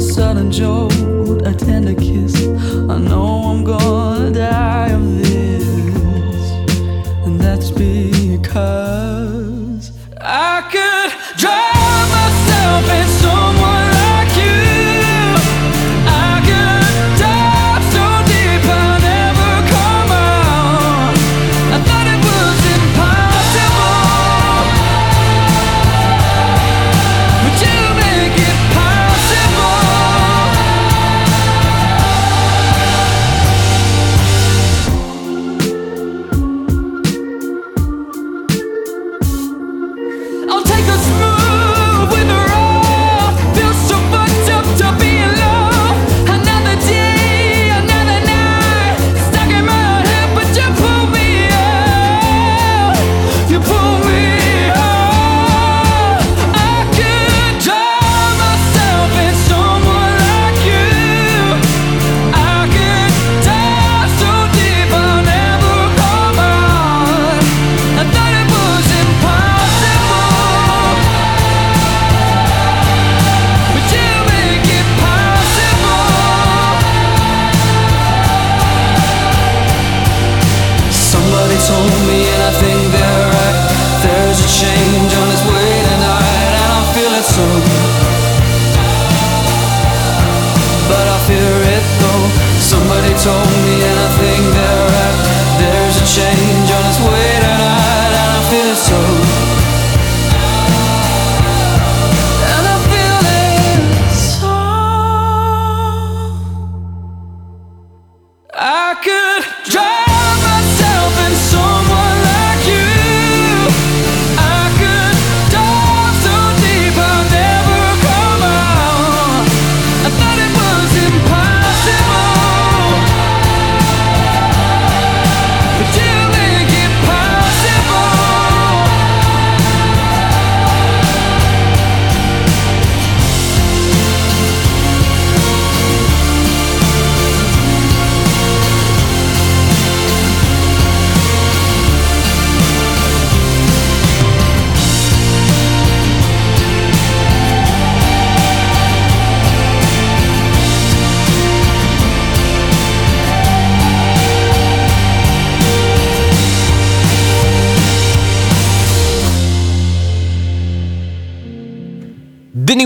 A sudden jolt, a tender kiss. I know I'm gonna die of this, and that's because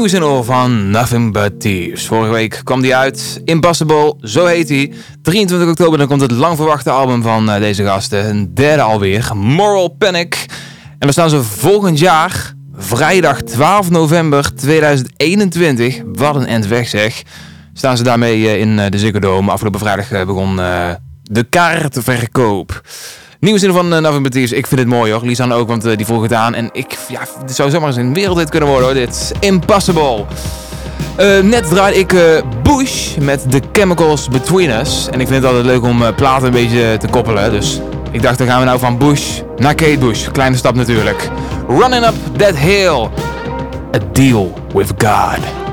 nieuwe single van Nothing But Thieves. Vorige week kwam die uit. Impossible, zo heet hij. 23 oktober dan komt het lang verwachte album van eh, deze gasten. Een derde alweer. Moral Panic. En dan staan ze volgend jaar, vrijdag 12 november 2021. Wat een end weg zeg. Staan ze daarmee eh, in eh, de Ziggo Dome. Afgelopen vrijdag begon de kaartverkoop. Nieuwe zin van uh, But Thieves. Ik vind het mooi hoor. Lisanne ook, want eh, die vroeg het aan. En ik, ja, zou zomaar eens een wereldhit kunnen worden hoor. Dit is Impossible. Eh, net draaide ik eh, Bush met The Chemicals Between Us. En ik vind het altijd leuk om eh, platen een beetje te koppelen. Dus ik dacht, dan gaan we nou van Bush naar Kate Bush. Kleine stap natuurlijk. Running Up That Hill. A Deal With God.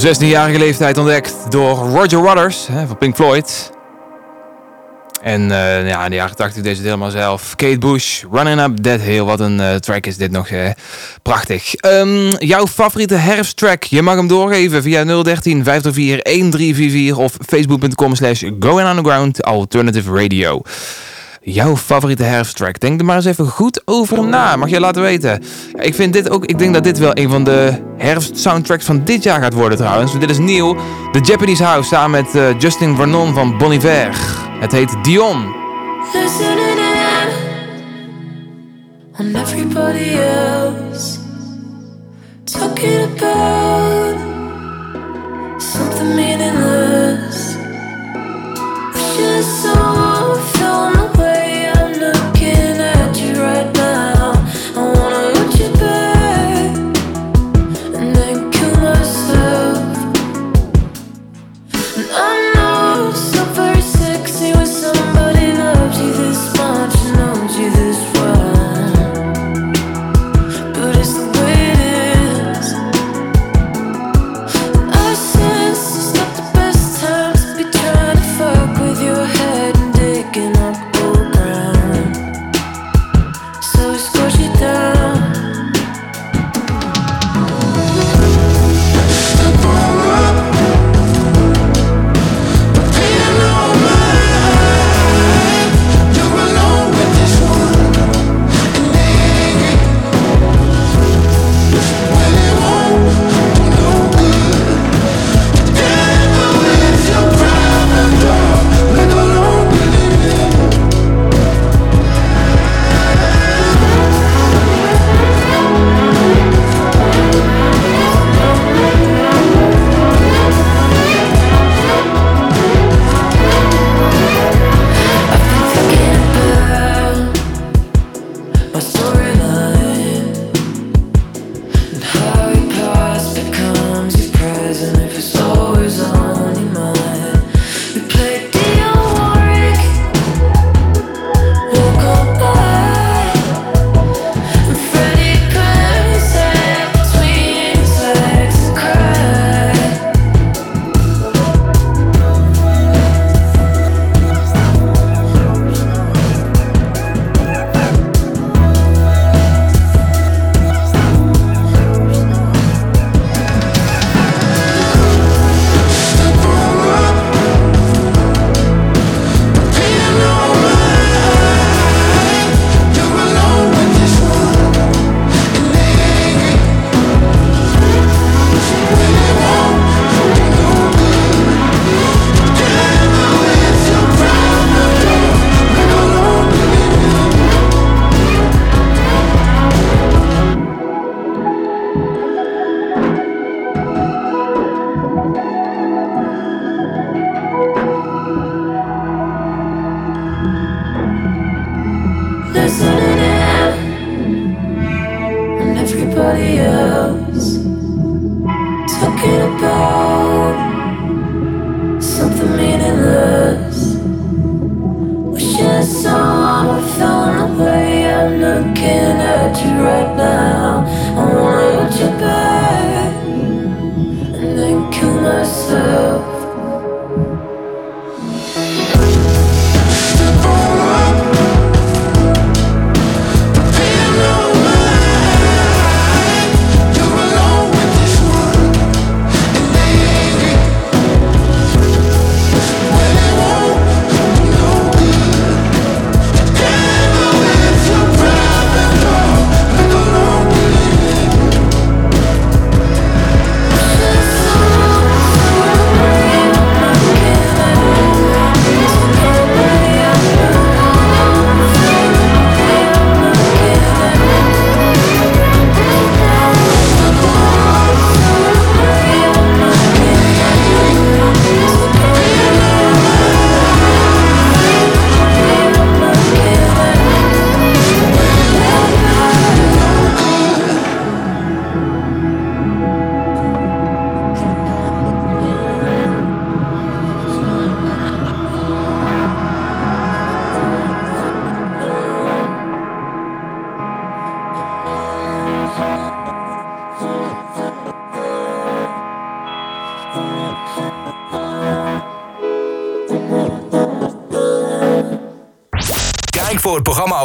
Op 16-jarige leeftijd ontdekt door Roger Waters hè, van Pink Floyd. En eh, ja, in de jaren 80 deed ze het helemaal zelf. Kate Bush, Running Up That Hill. Wat een eh, track is dit nog. prachtig. Ehm, jouw favoriete herfsttrack? Je mag hem doorgeven via 013 504 1344 of facebook.com slash going underground alternative radio. Jouw favoriete herfsttrack? Denk er maar eens even goed over na. Mag je laten weten. Ik vind dit ook. Ik denk dat dit wel een van de herfst soundtracks van dit jaar gaat worden trouwens. Dit is nieuw. The Japanese House samen met eh, Justin Vernon van Bon Iver. Het heet Dion. Everybody else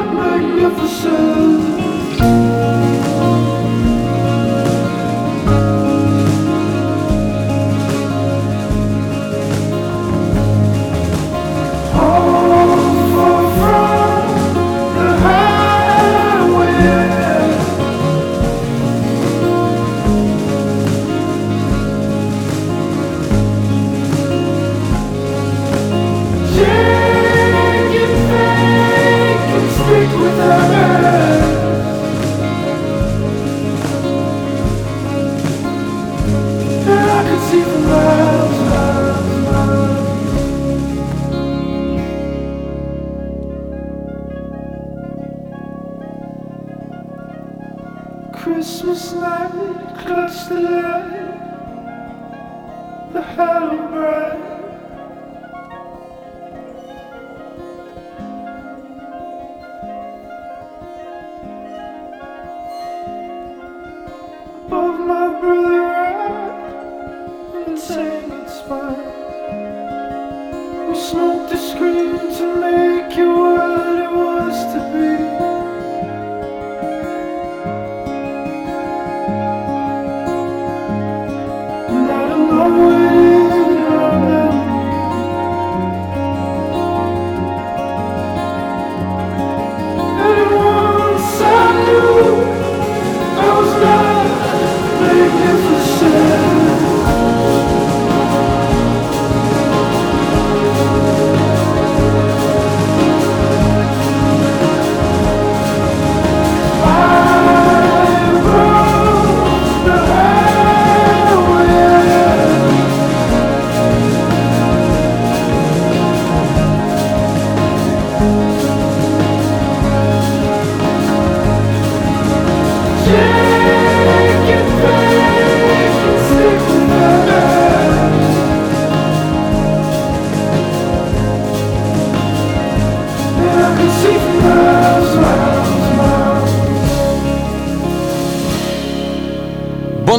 magnificent.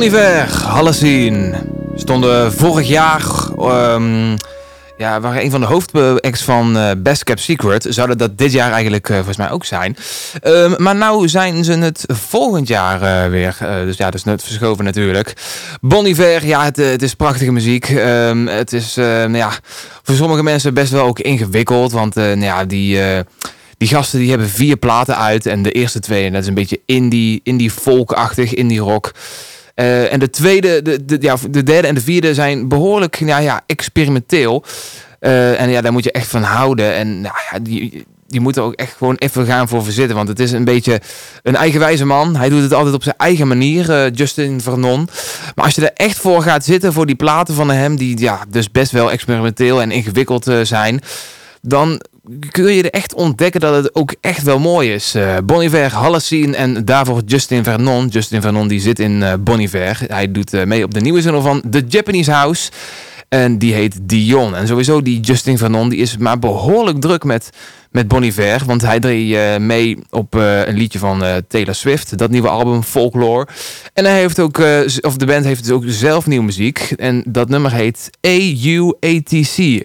Bon Iver, Hallezien. Stonden vorig jaar... ehm, ja, waren een van de hoofdacts van eh, Best Kept Secret. Zouden dat dit jaar eigenlijk eh, volgens mij ook zijn. Ehm, maar nou zijn ze het volgend jaar eh, weer. Dus ja, dat is net verschoven natuurlijk. Bon Iver, ja, het, is prachtige muziek. Ehm, het is, ja, voor sommige mensen best wel ook ingewikkeld. Want nou ja, die... die gasten die hebben vier platen uit. En de eerste twee, dat is een beetje indie, indie folkachtig, indie rock. Eh, en de tweede, de, de, ja, de derde en de vierde zijn behoorlijk ja, ja, experimenteel. Eh, en ja, daar moet je echt van houden. En nou, ja, die, die moeten ook echt gewoon even gaan voor verzitten. Want het is een beetje een eigenwijze man. Hij doet het altijd op zijn eigen manier, eh, Justin Vernon. Maar als je er echt voor gaat zitten, voor die platen van hem... die ja, dus best wel experimenteel en ingewikkeld zijn... dan kun je er echt ontdekken dat het ook echt wel mooi is. Eh Bon Iver, Hallezien en daarvoor Justin Vernon. Justin Vernon die zit in eh Bon Iver. Hij doet eh, mee op de nieuwe single van The Japanese House. En die heet Dion. En sowieso die Justin Vernon die is maar behoorlijk druk met, met Bon Iver. Want hij deed mee op een liedje van Taylor Swift. Dat nieuwe album Folklore. En hij heeft ook, of de band heeft dus ook zelf nieuwe muziek. En dat nummer heet AUATC.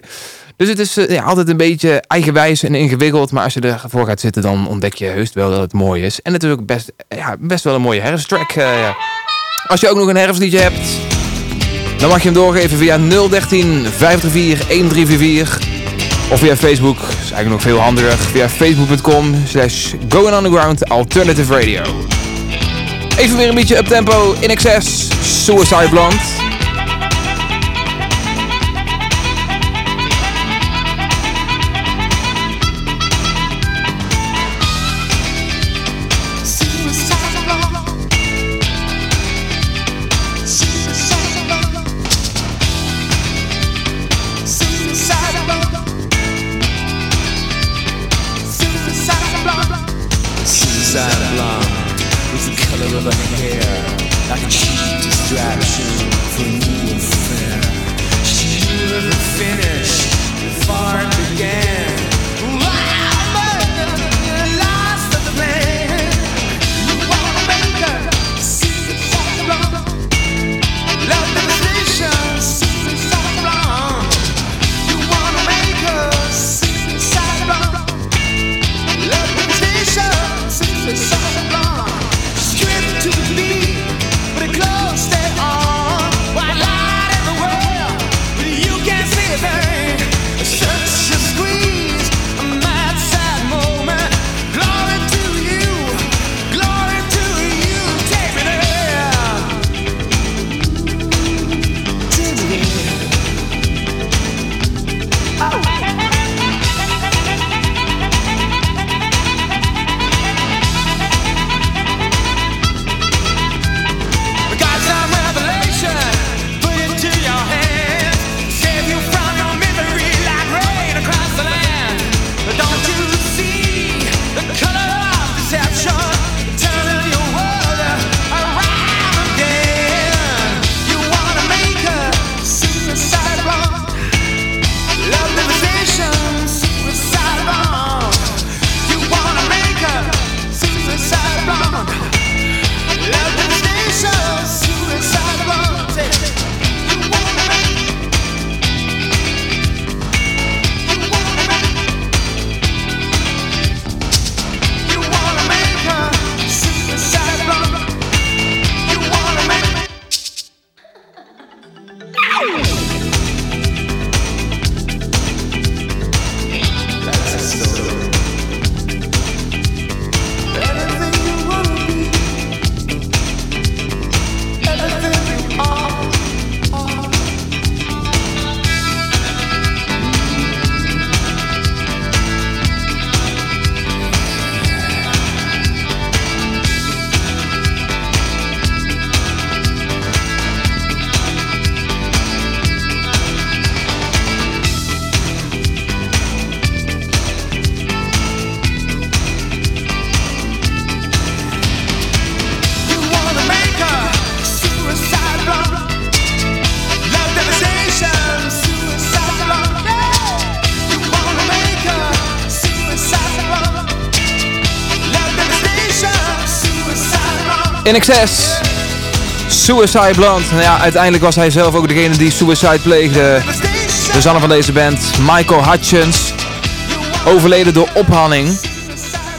Dus het is eh, ja, altijd een beetje eigenwijs en ingewikkeld. Maar als je ervoor gaat zitten, dan ontdek je heus wel dat het mooi is. En het is ook best, ja, best wel een mooie herfsttrack. eh. Als je ook nog een herfstliedje hebt, dan mag je hem doorgeven via 013 534 1344. Of via Facebook, is eigenlijk nog veel handiger. Via facebook.com slash going underground alternative radio. Even weer een beetje uptempo in excess. Suicide Blonde. Devastation, suicide blonde. Nou ja, uiteindelijk was hij zelf ook degene die suicide pleegde. De zanger van deze band, Michael Hutchins, overleden door ophanning.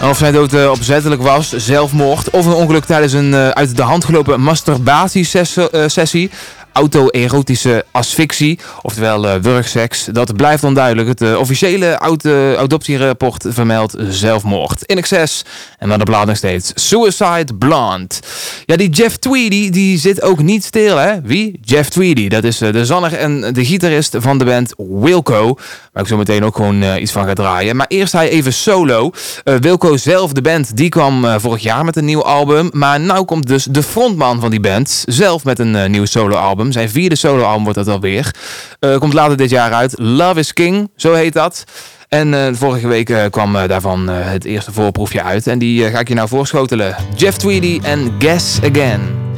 Of zijn dood eh, opzettelijk was, zelfmoord, of een ongeluk tijdens een eh, uit de hand gelopen masturbatiesessie, auto-erotische asphyxie, oftewel eh, wurgseks, dat blijft onduidelijk. Het eh, officiële auto- adoptierapport vermeldt zelfmoord. In excess, en dan de blad nog steeds, Suicide Blonde. Ja, die Jeff Tweedy, die zit ook niet stil, hè? Wie? Jeff Tweedy, dat is eh, de zanger en de gitarist van de band Wilco, waar ik zo meteen ook gewoon iets van ga draaien. Maar eerst hij even solo. Wilco zelf, de band, die kwam vorig jaar met een nieuw album. Maar nu komt dus de frontman van die band zelf met een nieuw Zijn vierde soloalbum wordt dat alweer. Eh komt later dit jaar uit. Love is King, zo heet dat. En eh, vorige week eh, kwam daarvan het eerste voorproefje uit. En die ga ik je nou voorschotelen. Jeff Tweedy en Guess Again.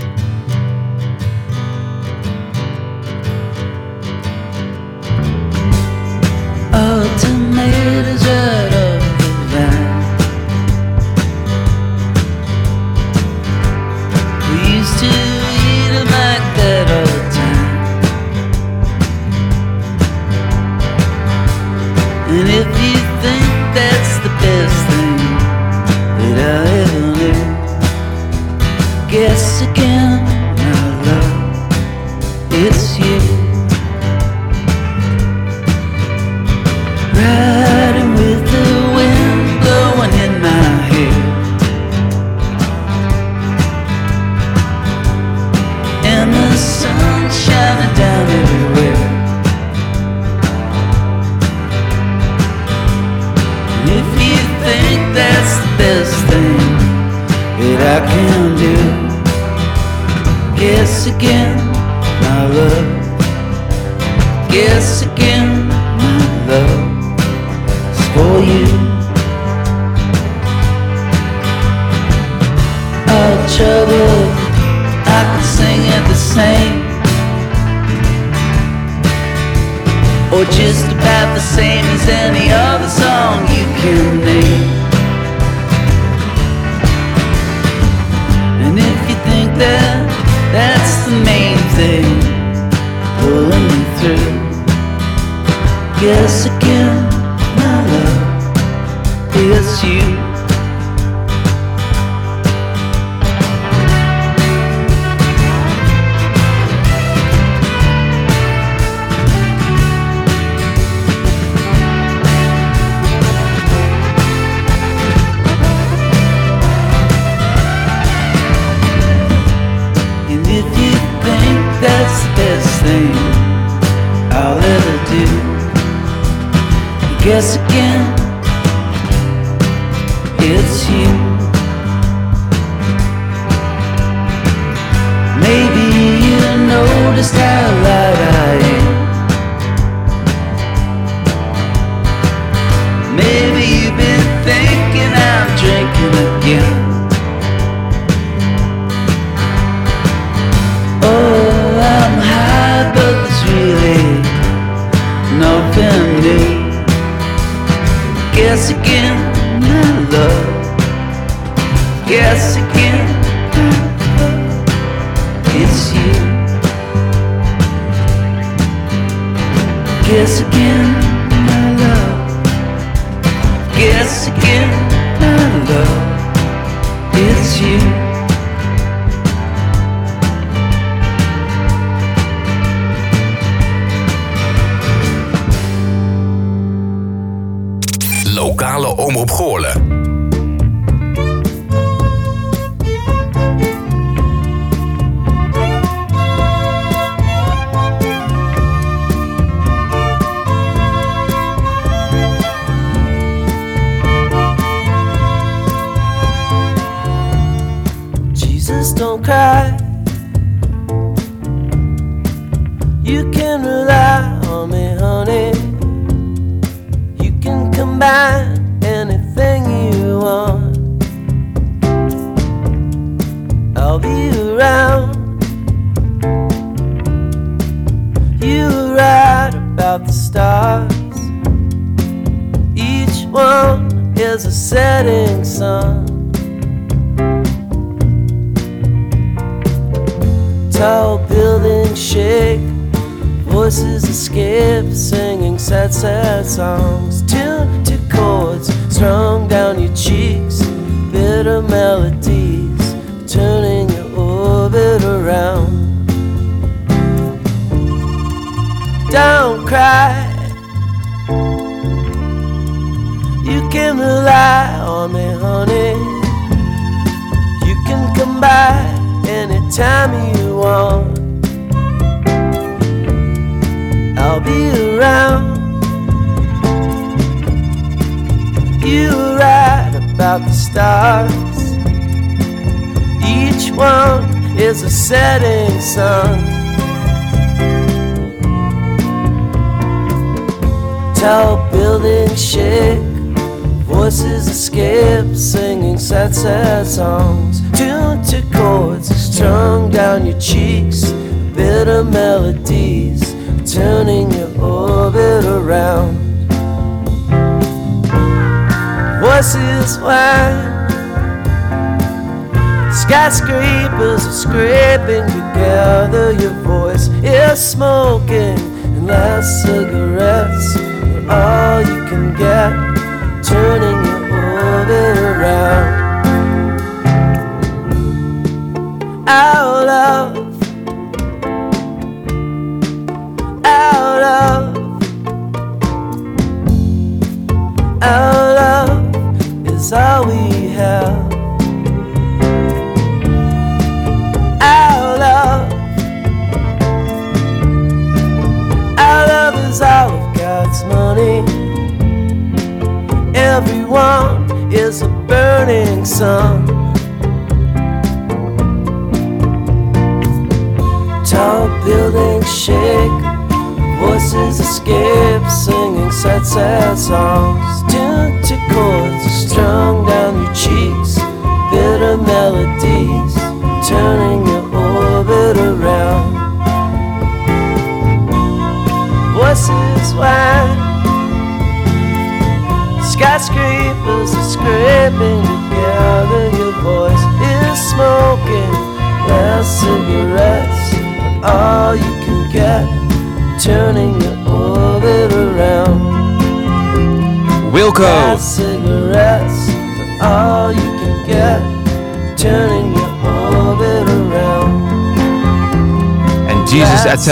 Get,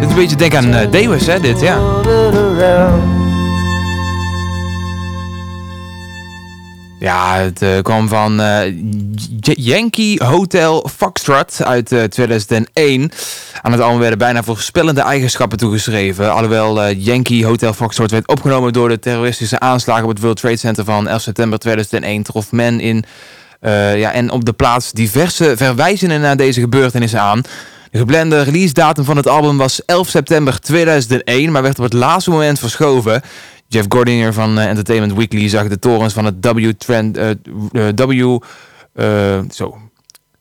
Dit is een beetje denk aan Dewis, hè, dit, ja. Ja, het eh, kwam van eh, Yankee Hotel Foxtrot uit eh, 2001. Aan het album werden bijna voorspellende eigenschappen toegeschreven. Alhoewel Yankee Hotel Foxtrot werd opgenomen door de terroristische aanslagen op het World Trade Center van 11 september 2001, trof men in ja, en op de plaats diverse verwijzingen naar deze gebeurtenissen aan. De geplande release datum van het album was 11 september 2001, maar werd op het laatste moment verschoven. Jeff Gordinger van eh, Entertainment Weekly zag de torens van het eh, eh, W, eh, zo,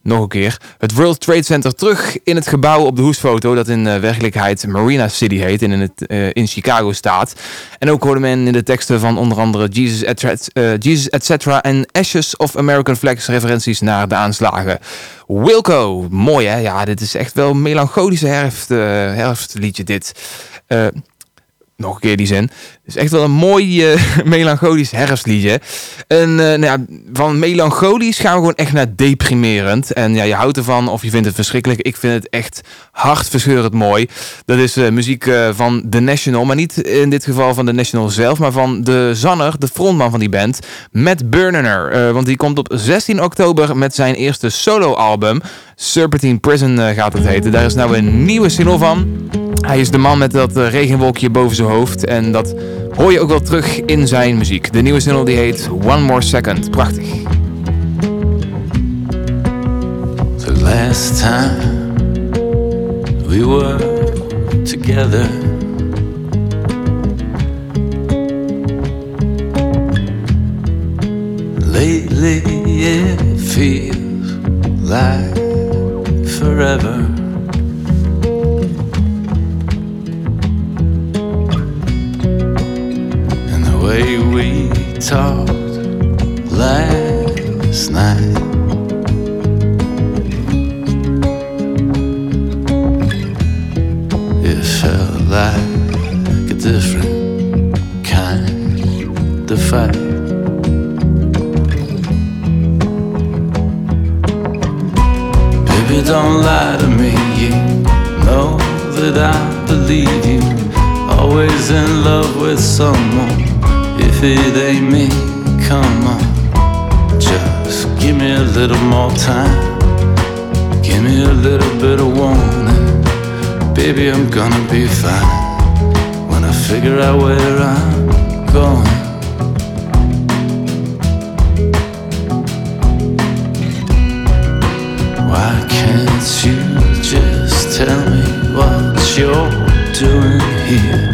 nog een keer, het World Trade Center terug in het gebouw op de hoesfoto dat in eh, werkelijkheid Marina City heet en in, het, eh, in Chicago staat. En ook hoorde men in de teksten van onder andere Jesus, et, eh, Jesus etc. en Ashes of American Flags referenties naar de aanslagen. Wilco, mooi hè? Ja, dit is echt wel melancholische herfst, herfstliedje dit. Nog een keer die zin. Het is echt wel een mooi eh, melancholisch herfstliedje. En eh, nou ja, van melancholisch gaan we gewoon echt naar deprimerend. En ja, je houdt ervan of je vindt het verschrikkelijk. Ik vind het echt hartverscheurend mooi. Dat is eh, muziek van The National. Maar niet in dit geval van The National zelf. Maar van de zanger, de frontman van die band. Matt Burner. Want die komt op 16 oktober met zijn eerste solo-album. Serpentine Prison eh, gaat het heten. Daar is nou een nieuwe single van. Hij is de man met dat eh, regenwolkje boven zijn hoofd. En dat hoor je ook wel terug in zijn muziek. De nieuwe single die heet One More Second. Prachtig. The last time we were together. Lately it feels like forever. And the way we talked last night. It felt like a different kind of fight. Baby, don't lie to me. You know that I believe you. Always in love with someone. If it ain't me, come on. Just give me a little more time. Give me a little bit of warning. Baby, I'm gonna be fine when I figure out where I'm going. Why can't you just tell me what you're doing here?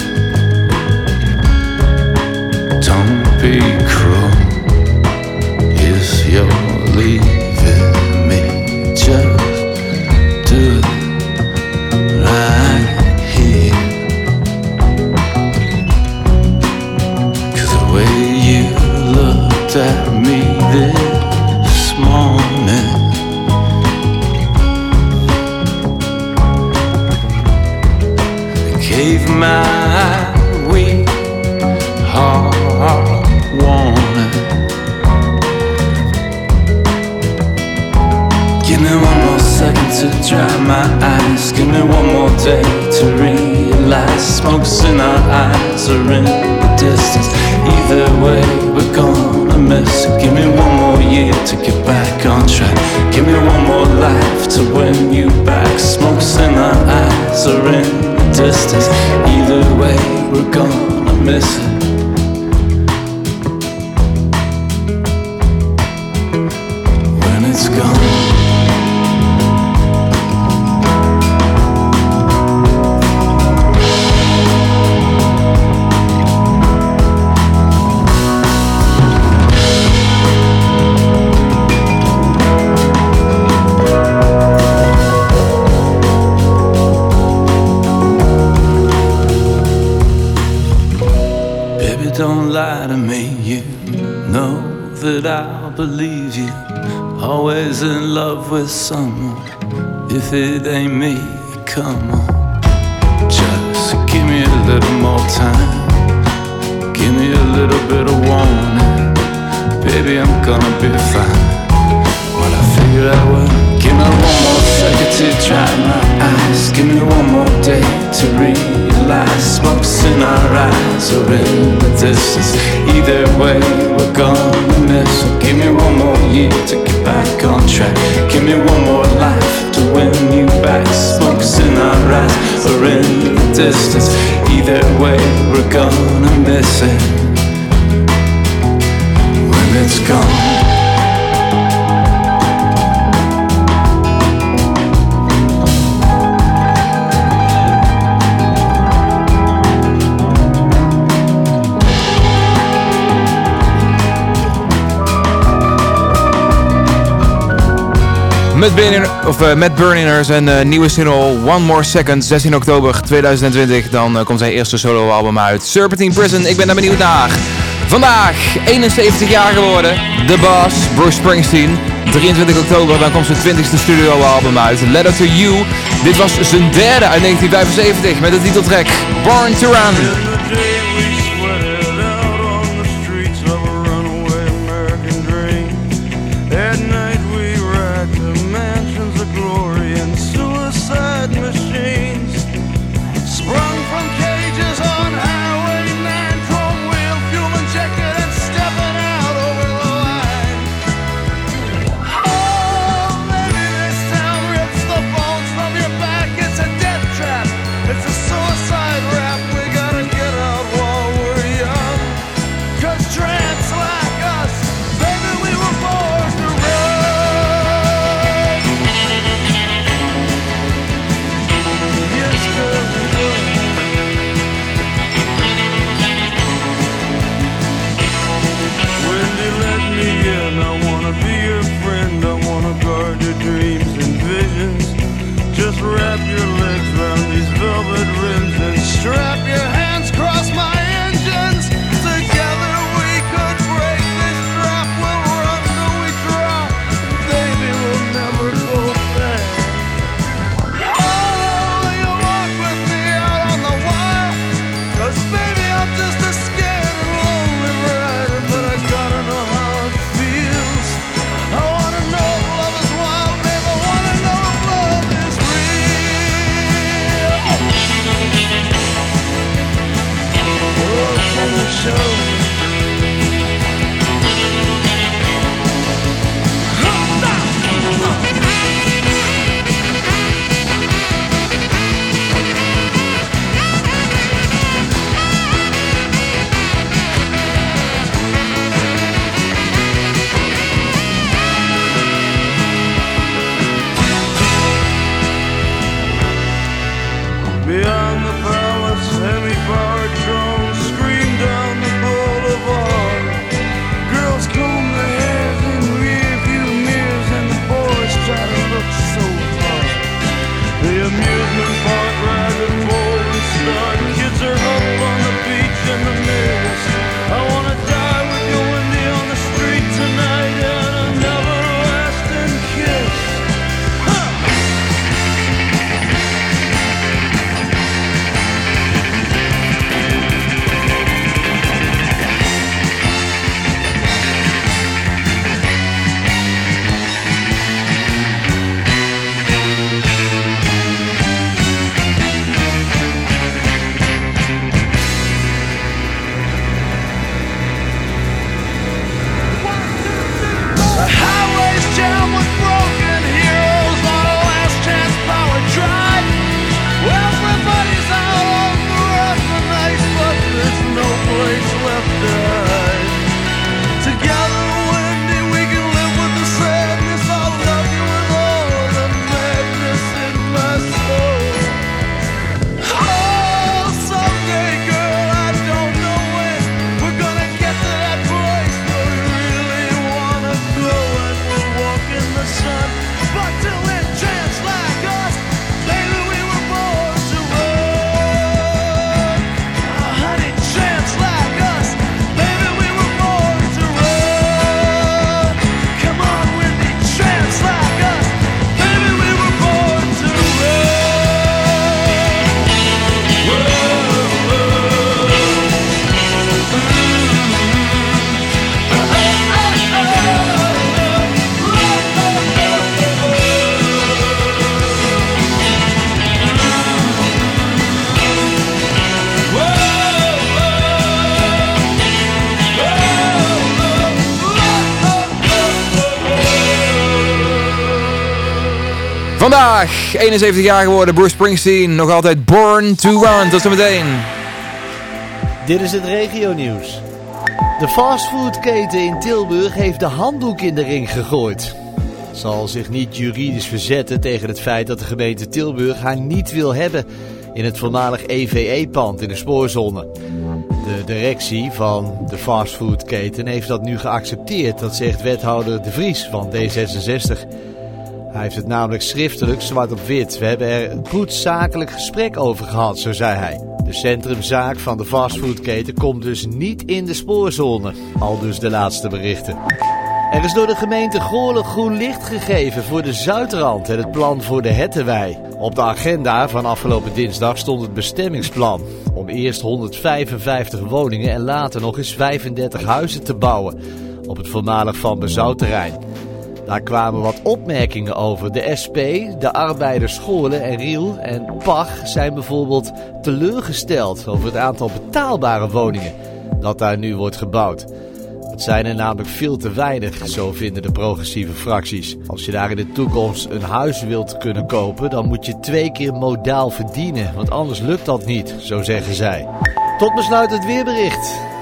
To dry my eyes. Give me one more day to realize smoke's in our eyes or in the distance. Either way, we're gonna miss. Give me one more year to get back on track. Give me one more life to win you back. Smoke's in our eyes or in the distance. Either way, we're gonna miss it. Believe you. Always in love with someone. If it ain't me, come on. Just give me a little more time. Give me a little bit of warning. Baby, I'm gonna be fine. Me one more life to win you back. Smoke's in our eyes or in the distance. Either way, we're gonna miss it when it's gone. Met, Burning, of, eh, met Burniners en eh, nieuwe single One More Second, 16 oktober 2020. Dan eh, komt zijn eerste soloalbum uit. Serpentine Prison, ik ben daar benieuwd naar. Vandaag, 71 jaar geworden. The Boss, Bruce Springsteen. 23 oktober, dan komt zijn 20ste studioalbum uit. Letter to You. Dit was zijn derde uit 1975 met de titeltrack Born to Run. 71 jaar geworden, Bruce Springsteen. Nog altijd born to run. Tot zometeen. Dit is het regionieuws. De fastfoodketen in Tilburg heeft de handdoek in de ring gegooid. Zal zich niet juridisch verzetten tegen het feit dat de gemeente Tilburg haar niet wil hebben in het voormalig EVE-pand in de spoorzone. De directie van de fastfoodketen heeft dat nu geaccepteerd, dat zegt wethouder De Vries van D66. Heeft het namelijk schriftelijk zwart op wit. We hebben er een goed zakelijk gesprek over gehad, zo zei hij. De centrumzaak van de fastfoodketen komt dus niet in de spoorzone. Al dus de laatste berichten. Er is door de gemeente Goorlen groen licht gegeven voor de Zuidrand en het plan voor de Hettenwei. Op de agenda van afgelopen dinsdag stond het bestemmingsplan om eerst 155 woningen en later nog eens 35 huizen te bouwen op het voormalig Van Bezouwterrein. Daar kwamen wat opmerkingen over. De SP, de arbeiders Scholen en Riel en Pach zijn bijvoorbeeld teleurgesteld over het aantal betaalbare woningen dat daar nu wordt gebouwd. Het zijn er namelijk veel te weinig, zo vinden de progressieve fracties. Als je daar in de toekomst een huis wilt kunnen kopen, dan moet je twee keer modaal verdienen, want anders lukt dat niet, zo zeggen zij. Tot besluit het weerbericht.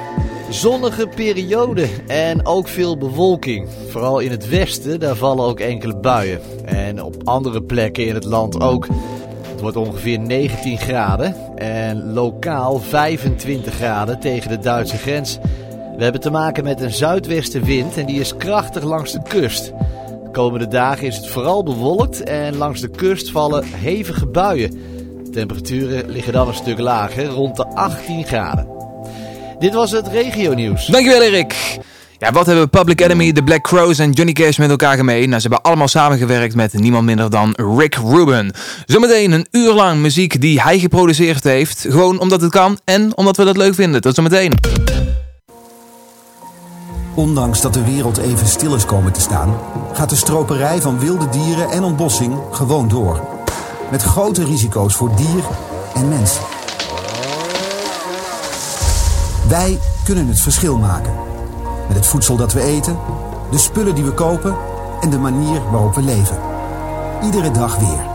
Zonnige periode en ook veel bewolking. Vooral in het westen, daar vallen ook enkele buien. En op andere plekken in het land ook. Het wordt ongeveer 19 graden en lokaal 25 graden tegen de Duitse grens. We hebben te maken met een zuidwestenwind en die is krachtig langs de kust. De komende dagen is het vooral bewolkt en langs de kust vallen hevige buien. Temperaturen liggen dan een stuk lager, rond de 18 graden. Dit was het regionieuws. Dankjewel Erik. Ja, wat hebben Public Enemy, The Black Crows en Johnny Cash met elkaar gemeen? Nou, ze hebben allemaal samengewerkt met niemand minder dan Rick Rubin. Zometeen een uur lang muziek die hij geproduceerd heeft. Gewoon omdat het kan en omdat we dat leuk vinden. Tot zometeen. Ondanks dat de wereld even stil is komen te staan, gaat de stroperij van wilde dieren en ontbossing gewoon door. Met grote risico's voor dier en mens. Wij kunnen het verschil maken. Met het voedsel dat we eten, de spullen die we kopen en de manier waarop we leven. Iedere dag weer.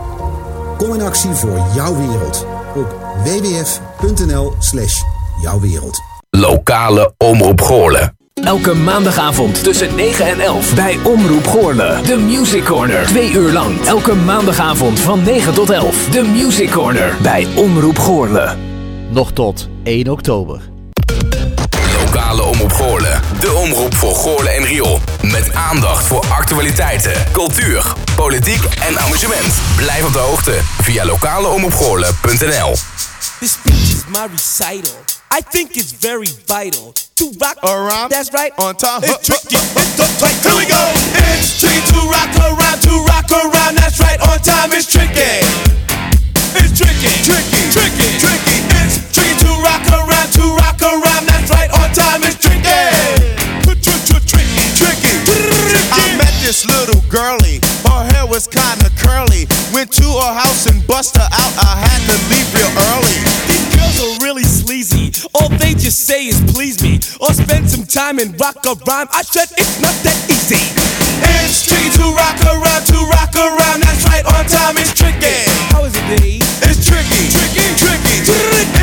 Kom in actie voor jouw wereld op wwf.nl slash jouwwereld. Lokale Omroep Goorlen. Elke maandagavond tussen 9 en 11 bij Omroep Goorlen. De Music Corner. Twee uur lang. Elke maandagavond van 9 tot 11. De Music Corner bij Omroep Goorlen. Nog tot 1 oktober. Lokale Omroep Goorlen. De omroep voor Goorlen en Riool. Met aandacht voor actualiteiten, cultuur, politiek en amusement. Blijf op de hoogte via lokaleomroepgoorlen.nl This speech is my recital. I think it's very vital to rock around. That's right. On time. It's tricky. It's the tight. Here we go. It's tricky to rock around. To rock around. That's right. On time. It's tricky. It's tricky. Tricky. Tricky. Tricky. Was kinda curly. Went to her house and bust her out. I had to leave real early. These girls are really sleazy. All they just say is please me. Or spend some time and rock a rhyme. I said it's not that easy. It's tricky to rock around, to rock around. That's right, on time it's tricky. How is it, B? It's tricky. Tricky, tricky.